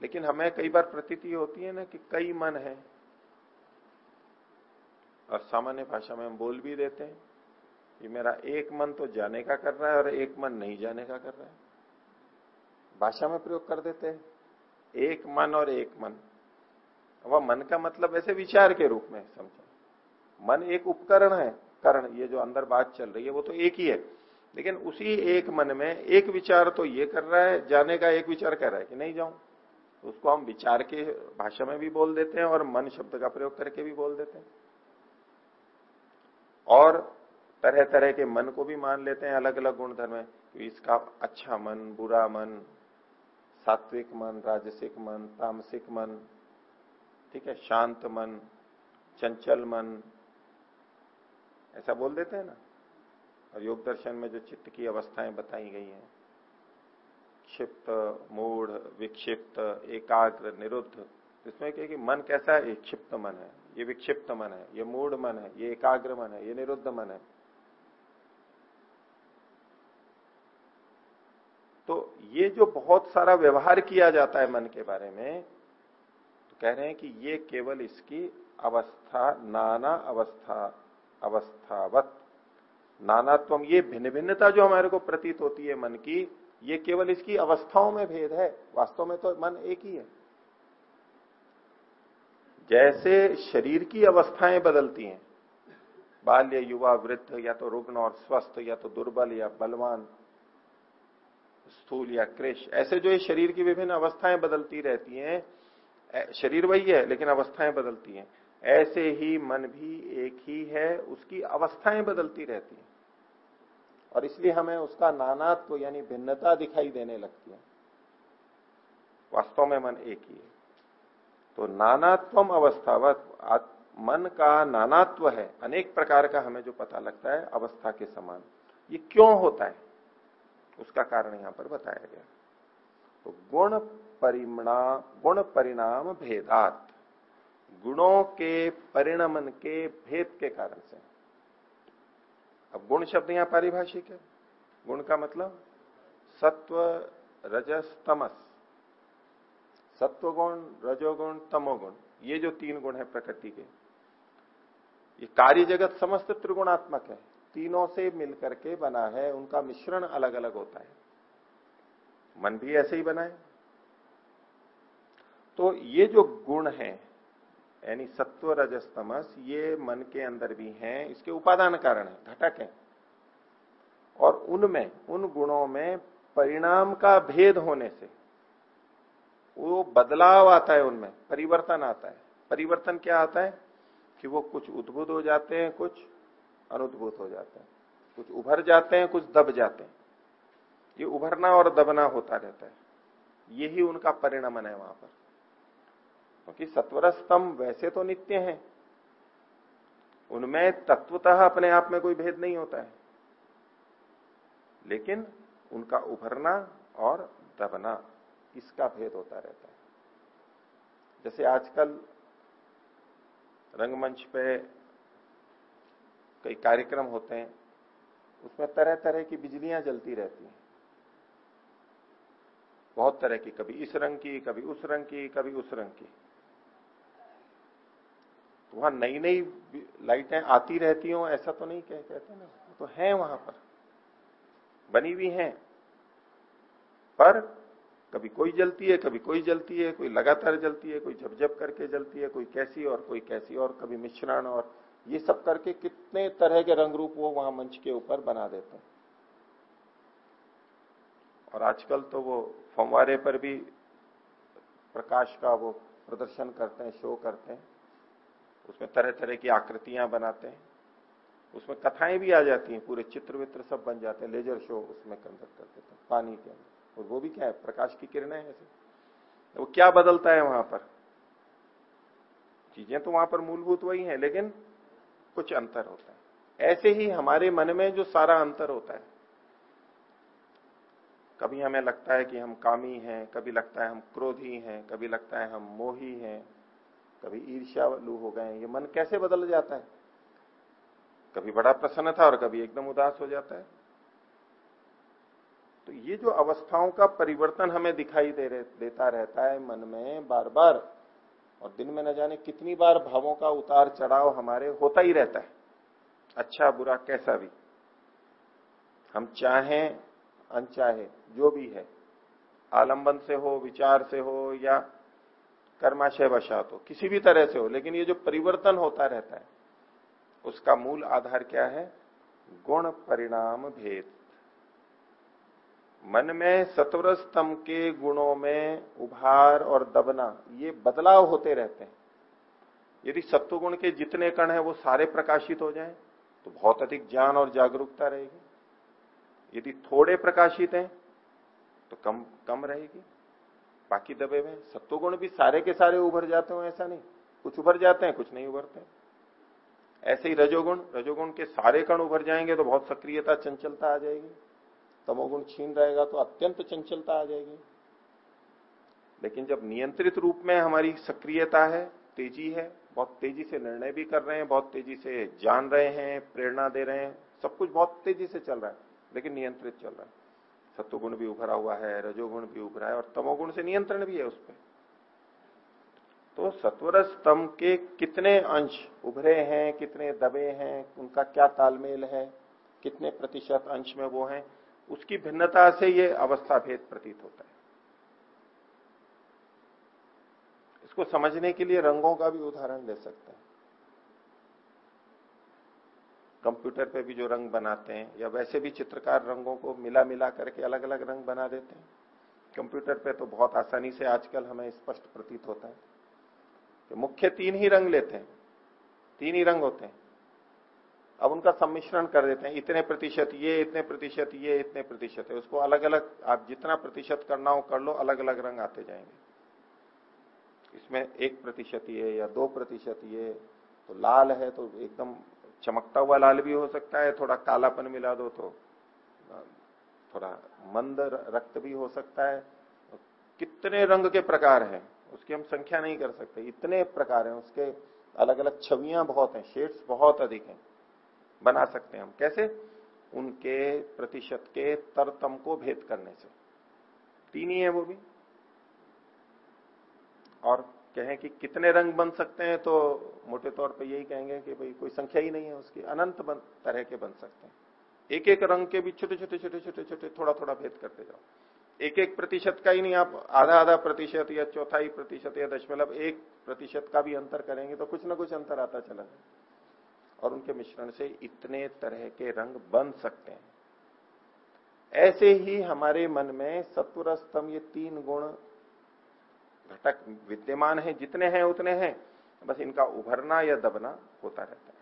लेकिन हमें कई बार प्रतीति होती है ना कि कई मन है। और सामान्य भाषा में हम बोल भी देते हैं कि मेरा एक मन तो जाने का कर रहा है और एक मन नहीं जाने का कर रहा है। भाषा में प्रयोग कर देते हैं। एक मन और एक मन। वह मन का मतलब ऐसे विचार के रूप में समझो। मन एक उपकरण है, करण, ये जो अंदर बात चल रही है, वो तो एक ही है। लेकिन उसी एक मन में एक विचार तो ये कर रहा है, जाने का एक विचार कर रहा है कि नहीं जाऊँ। उसको हम विचार के भाषा में भी बोल देते हैं और मन शब्द का प्रयोग करके भी बोल देते हैं। और तरह तरह के मन को भी मान लेते हैं अलग अलग गुण धर्म इसका अच्छा मन, बुरा मन, सात्विक मन, राजसिक मन, तामसिक मन, ठीक है, शांत मन, चंचल मन, ऐसा बोल देते हैं ना? और योग दर्शन में जो चित्त की अवस्थाएँ बताई गई हैं, क्षिप्त, मूढ़, विक्षिप्त, एकाग्र, निरुद्ध, इसमें क्या कि मन कैसा है? क्षिप्त मन है। ये विक्षिप्त मन है, ये मूढ़ मन है, ये एकाग्र मन है, ये निरुद्ध मन है। तो ये जो बहुत सारा व्यवहार किया जाता है मन के बारे में तो कह रहे हैं कि ये केवल इसकी अवस्था, नाना अवस्था, अवस्थावत। नानात्व ये भिन्न भिन्नता जो हमारे को प्रतीत होती है मन की, ये केवल इसकी अवस्थाओं में भेद है। वास्तव में तो मन एक ही है। जैसे शरीर की अवस्थाएँ बदलती हैं, बाल्य, युवा, वृद्ध, या तो रुग्ण और स्वस्थ, या तो दुर्बल, या बलवान, स्थूल, या कृष ऐसे जो ये शरीर की विभिन्न अवस्थाएँ बदलती रहती हैं शरीर वही है, लेकिन अवस्थाएँ बदलती हैं। ऐसे ही मन भी एक ही है, उसकी अवस्थाएँ बदलती रहती हैं। और इसलिए हमें उसका नानात्व यानी भिन्नता दिखाई देने लगती है। वास्तव में मन एक ही है। तो नानात्वम अवस्थावत मन का नानात्व है, अनेक प्रकार का हमें जो पता लगता है, अवस्था के समान। ये क्यों होता है? उसका कारण यहाँ पर बताया गया। तो गुण परिणा गुण परिणाम भेदात, गुणों के परिणमन के भेद के कारण से। अब गुण शब्द यहाँ पारिभाषिक है। गुण का मतलब सत्व रजस तमस सत्व गुण रजोगुण, तमोगुण, ये जो तीन गुण है प्रकृति के, ये कार्य जगत समस्त त्रिगुणात्मक है। तीनों से मिलकर के बना है, उनका मिश्रण अलग अलग होता है। मन भी ऐसे ही बना है तो ये जो गुण है, यानी सत्व, रजस, तमस, ये मन के अंदर भी हैं, इसके उपादान कारण है, घटक है। और उनमें, उन गुणों में परिणाम का भेद होने से वो बदलाव आता है उनमें, परिवर्तन आता है। परिवर्तन क्या आता है? कि वो कुछ उद्भुत हो जाते हैं, कुछ अनुद्भुत हो जाते हैं। कुछ उभर जाते हैं, कुछ दब जाते हैं। ये उभरना और दबना होता रहता है। यही उनका परिणमन है वहाँ पर। क्योंकि सत्वर स्तंभ वैसे तो नित्य हैं। उनमें तत्वतः अपने आप में कोई भेद नहीं होता है। लेकिन उनका उभरना और दबना इसका भेद होता रहता है? जैसे आजकल रंगमंच पे कई कार्यक्रम होते हैं, उसमें तरह तरह की बिजलियाँ जलती रहती हैं। बहुत तरह की, कभी इस रंग की, कभी उस रंग की, कभी उस रंग की। तो वहाँ नई नई लाइटें आती रहती हो, ऐसा तो नहीं कह, कहते ना। तो है वहाँ पर। बनी हुई हैं। पर कभी कोई जलती है, कभी कोई जलती है, कोई लगातार जलती है, कोई झपझप करके जलती है, कोई कैसी और कोई कैसी और, कभी मिश्रण और, ये सब करके कितने तरह के रंग रूप वो वहाँ मंच के ऊपर बना देते हैं। और आजकल तो वो फंवारे पर भी प्रकाश का वो प्रदर्शन करते हैं, शो करते हैं। उसमें तरह तरह की आकृतियाँ बनाते हैं। उसमें कथाएँ भी आ जाती हैं, पूरे चित्र वित्र सब बन जाते हैं, लेजर शो उसमें कंडक्ट कर देते हैं, पानी के अंदर। और वो भी क्या है? प्रकाश की किरणें ऐसे। वो क्या बदलता है वहाँ पर? चीज़ें तो वहाँ पर मूलभूत वही है, लेकिन कुछ अंतर होता है। ऐसे ही हमारे मन में जो सारा अंतर होता है, कभी हमें लगता है कि हम कामी हैं, कभी लगता है हम क्रोधी हैं, कभी लगता है हम मोही हैं, कभी ईर्ष्यालु हो गए ये मन कैसे बदल जाता है? कभी बड़ा प्रसन्न था और कभी एकदम उदास हो जाता है। तो ये जो अवस्थाओं का परिवर्तन हमें दिखाई दे रहे, देता रहता है मन में बार बार और दिन में न जाने कितनी बार भावों का उतार चढ़ाव हमारे होता ही रहता है। अच्छा बुरा कैसा भी। हम चाहें अनचाहे जो भी है आलंबन से हो विचार से हो या कर्माशय वशात हो किसी भी तरह से हो लेकिन ये जो परिवर्तन होता रहता है उसका मूल आधार क्या है? गुण परिणाम भेद। मन में सत्वर स्तंभ के गुणों में उभार और दबना, ये बदलाव होते रहते हैं। यदि सत्वगुण के जितने कण हैं, वो सारे प्रकाशित हो जाएँ तो बहुत अधिक ज्ञान और जागरूकता रहेगी। यदि थोड़े प्रकाशित हैं तो कम कम रहेगी। बाकी दबे हुए सत्वगुण भी सारे के सारे उभर जाते हो, ऐसा नहीं। कुछ उभर जाते हैं, कुछ नहीं उभरते। ऐसे ही रजोगुण रजोगुण के सारे कण उभर जाएँगे तो बहुत सक्रियता, चंचलता आ जाएगी। तमोगुण छीन रहेगा तो अत्यंत चंचलता आ जाएगी। लेकिन जब नियंत्रित रूप में हमारी सक्रियता है, तेज़ी है, बहुत तेज़ी से निर्णय भी कर रहे हैं, बहुत तेज़ी से जान रहे हैं, प्रेरणा दे रहे हैं, सब कुछ बहुत तेज़ी से चल रहा है, लेकिन नियंत्रित चल रहा है। सत्वगुण भी उभरा हुआ है, रजोगुण भी उभरा है और तमोगुण से नियंत्रण भी है उस पर तो सत्वर स्तंभ के कितने अंश उभरे हैं, कितने दबे हैं, उनका क्या तालमेल है, कितने प्रतिशत अंश में वो हैं उसकी भिन्नता से ये अवस्था भेद प्रतीत होता है। इसको समझने के लिए रंगों का भी उदाहरण ले सकते हैं। कंप्यूटर पे भी जो रंग बनाते हैं, या वैसे भी चित्रकार रंगों को मिला मिला करके अलग अलग रंग बना देते हैं। कंप्यूटर पे तो बहुत आसानी से आजकल हमें स्पष्ट प्रतीत होता है कि मुख्य तीन ही रंग लेते हैं, तीन ही रंग होते हैं। अब उनका सम्मिश्रण कर देते हैं, इतने प्रतिशत ये, इतने प्रतिशत ये, इतने प्रतिशत है। उसको अलग अलग आप जितना प्रतिशत करना हो कर लो अलग अलग रंग आते जाएँगे। इसमें एक प्रतिशत ये या दो प्रतिशत ये तो लाल है तो एकदम चमकता हुआ लाल भी हो सकता है, थोड़ा कालापन मिला दो तो थोड़ा मंद रक्त भी हो सकता है। कितने रंग के प्रकार हैं, उसकी हम संख्या नहीं कर सकते। इतने प्रकार हैं, उसके अलग अलग छवियाँ बहुत हैं शेड्स बहुत अधिक हैं। बना सकते हैं हम। कैसे? उनके प्रतिशत के तरतम को भेद करने से। तीन ही है वो भी। और कहें कि कितने रंग बन सकते हैं तो मोटे तौर पे यही कहेंगे कि भाई कोई संख्या ही नहीं है उसकी। अनंत बन, तरह के बन सकते हैं। एक एक रंग के भी छोटे छोटे छोटे छोटे छोटे थोड़ा थोड़ा भेद करते जाओ। एक एक प्रतिशत का ही नहीं आप आधा आधा प्रतिशत या चौथाई प्रतिशत या दशमलव एक प्रतिशत का भी अंतर करेंगे तो कुछ ना कुछ अंतर आता चला और उनके मिश्रण से इतने तरह के रंग बन सकते हैं। ऐसे ही हमारे मन में सत्वर स्तंभ ये तीन गुण घटक विद्यमान है, जितने हैं उतने हैं, बस इनका उभरना या दबना होता रहता है।